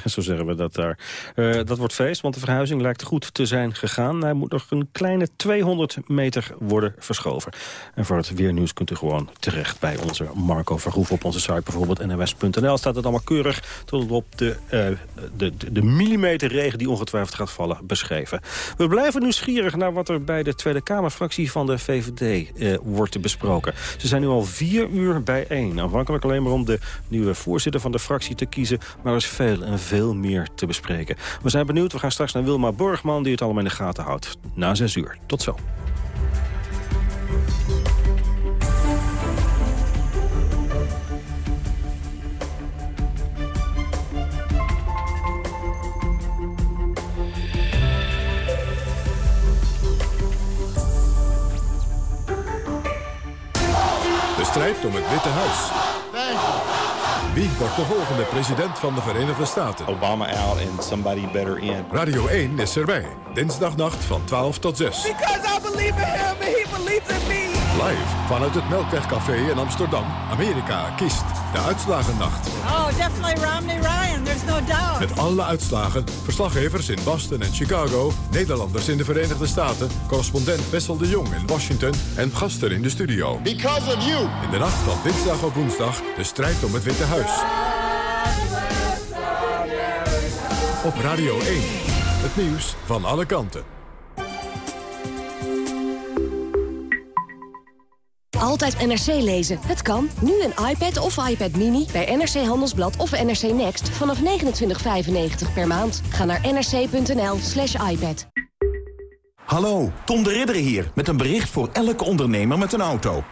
Zo zeggen we dat daar. Uh, dat wordt feest, want de verhuizing lijkt goed te zijn gegaan. Hij moet nog een kleine 200 meter worden verschoven. En voor het weernieuws kunt u gewoon terecht bij onze Marco Verhoef op onze site. Bijvoorbeeld nws.nl staat het allemaal keurig tot op de, uh, de, de, millimeter regen die ongetwijfeld gaat vallen beschreven. We blijven nieuwsgierig naar wat er bij de Tweede Kamerfractie van de VVD uh, wordt besproken. Ze zijn nu al vier uur bijeen. Aanvankelijk alleen maar om de nieuwe voorzitter van de fractie te kiezen. Maar er is veel en veel meer te bespreken. We zijn benieuwd. We gaan straks naar Wilma Borgman die het allemaal in de gaten houdt. Na zes uur. Tot zo. Strijd om het Witte Huis. Wie wordt de volgende president van de Verenigde Staten? Obama out and somebody better in. Radio 1 is erbij. Dinsdagnacht van 12 tot 6. Because I believe in him and he believes in me. Live vanuit het Melkwegcafé in Amsterdam. Amerika kiest de uitslagennacht. Oh, definitely Romney Ryan. There's no doubt. Met alle uitslagen, verslaggevers in Boston en Chicago... Nederlanders in de Verenigde Staten... correspondent Wessel de Jong in Washington... en gasten in de studio. Because of you. In de nacht van dinsdag op woensdag de strijd om het Witte Huis. Op Radio 1. Het nieuws van alle kanten. Altijd NRC lezen. Het kan. Nu een iPad of iPad Mini bij NRC Handelsblad of NRC Next vanaf 29,95 per maand. Ga naar nrc.nl slash iPad. Hallo, Tom de Ridder hier met een bericht voor elke ondernemer met een auto.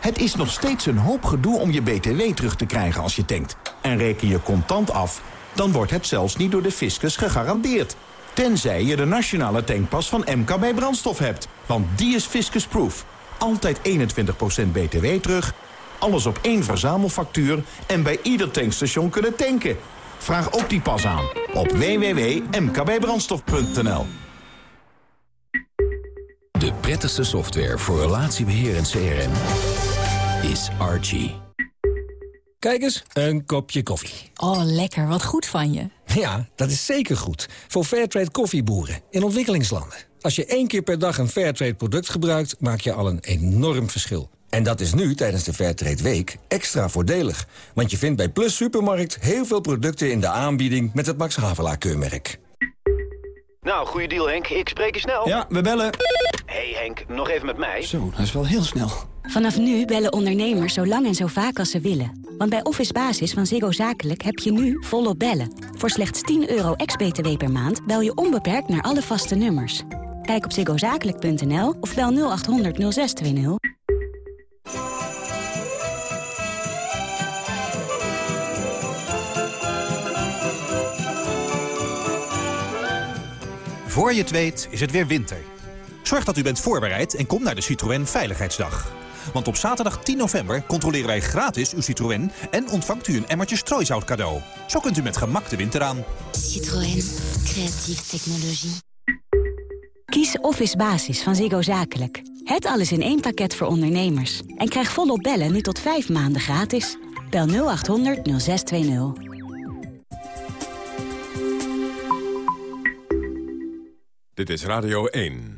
Het is nog steeds een hoop gedoe om je BTW terug te krijgen als je tankt. En reken je contant af, dan wordt het zelfs niet door de fiscus gegarandeerd. Tenzij je de nationale tankpas van MKB Brandstof hebt. Want die is fiscusproof. Altijd 21% BTW terug, alles op één verzamelfactuur... en bij ieder tankstation kunnen tanken. Vraag ook die pas aan op www.mkbbrandstof.nl. De prettigste software voor relatiebeheer en CRM is Archie. Kijk eens, een kopje koffie. Oh, lekker. Wat goed van je. Ja, dat is zeker goed. Voor Fairtrade koffieboeren in ontwikkelingslanden. Als je één keer per dag een Fairtrade product gebruikt... maak je al een enorm verschil. En dat is nu, tijdens de Fairtrade Week, extra voordelig. Want je vindt bij Plus Supermarkt heel veel producten in de aanbieding... met het Max Havelaar keurmerk. Nou, goede deal Henk. Ik spreek je snel. Ja, we bellen. hey Henk, nog even met mij. Zo, dat is wel heel snel. Vanaf nu bellen ondernemers zo lang en zo vaak als ze willen. Want bij Office Basis van Ziggo Zakelijk heb je nu volop bellen. Voor slechts 10 euro ex-BTW per maand bel je onbeperkt naar alle vaste nummers. Kijk op ziggozakelijk.nl of bel 0800 0620. Voor je het weet is het weer winter. Zorg dat u bent voorbereid en kom naar de Citroën Veiligheidsdag. Want op zaterdag 10 november controleren wij gratis uw Citroën... en ontvangt u een emmertje strooisout cadeau. Zo kunt u met gemak de winter aan. Citroën. Creatieve technologie. Kies Office Basis van Ziggo Zakelijk. Het alles in één pakket voor ondernemers. En krijg volop bellen nu tot 5 maanden gratis. Bel 0800 0620. Dit is Radio 1.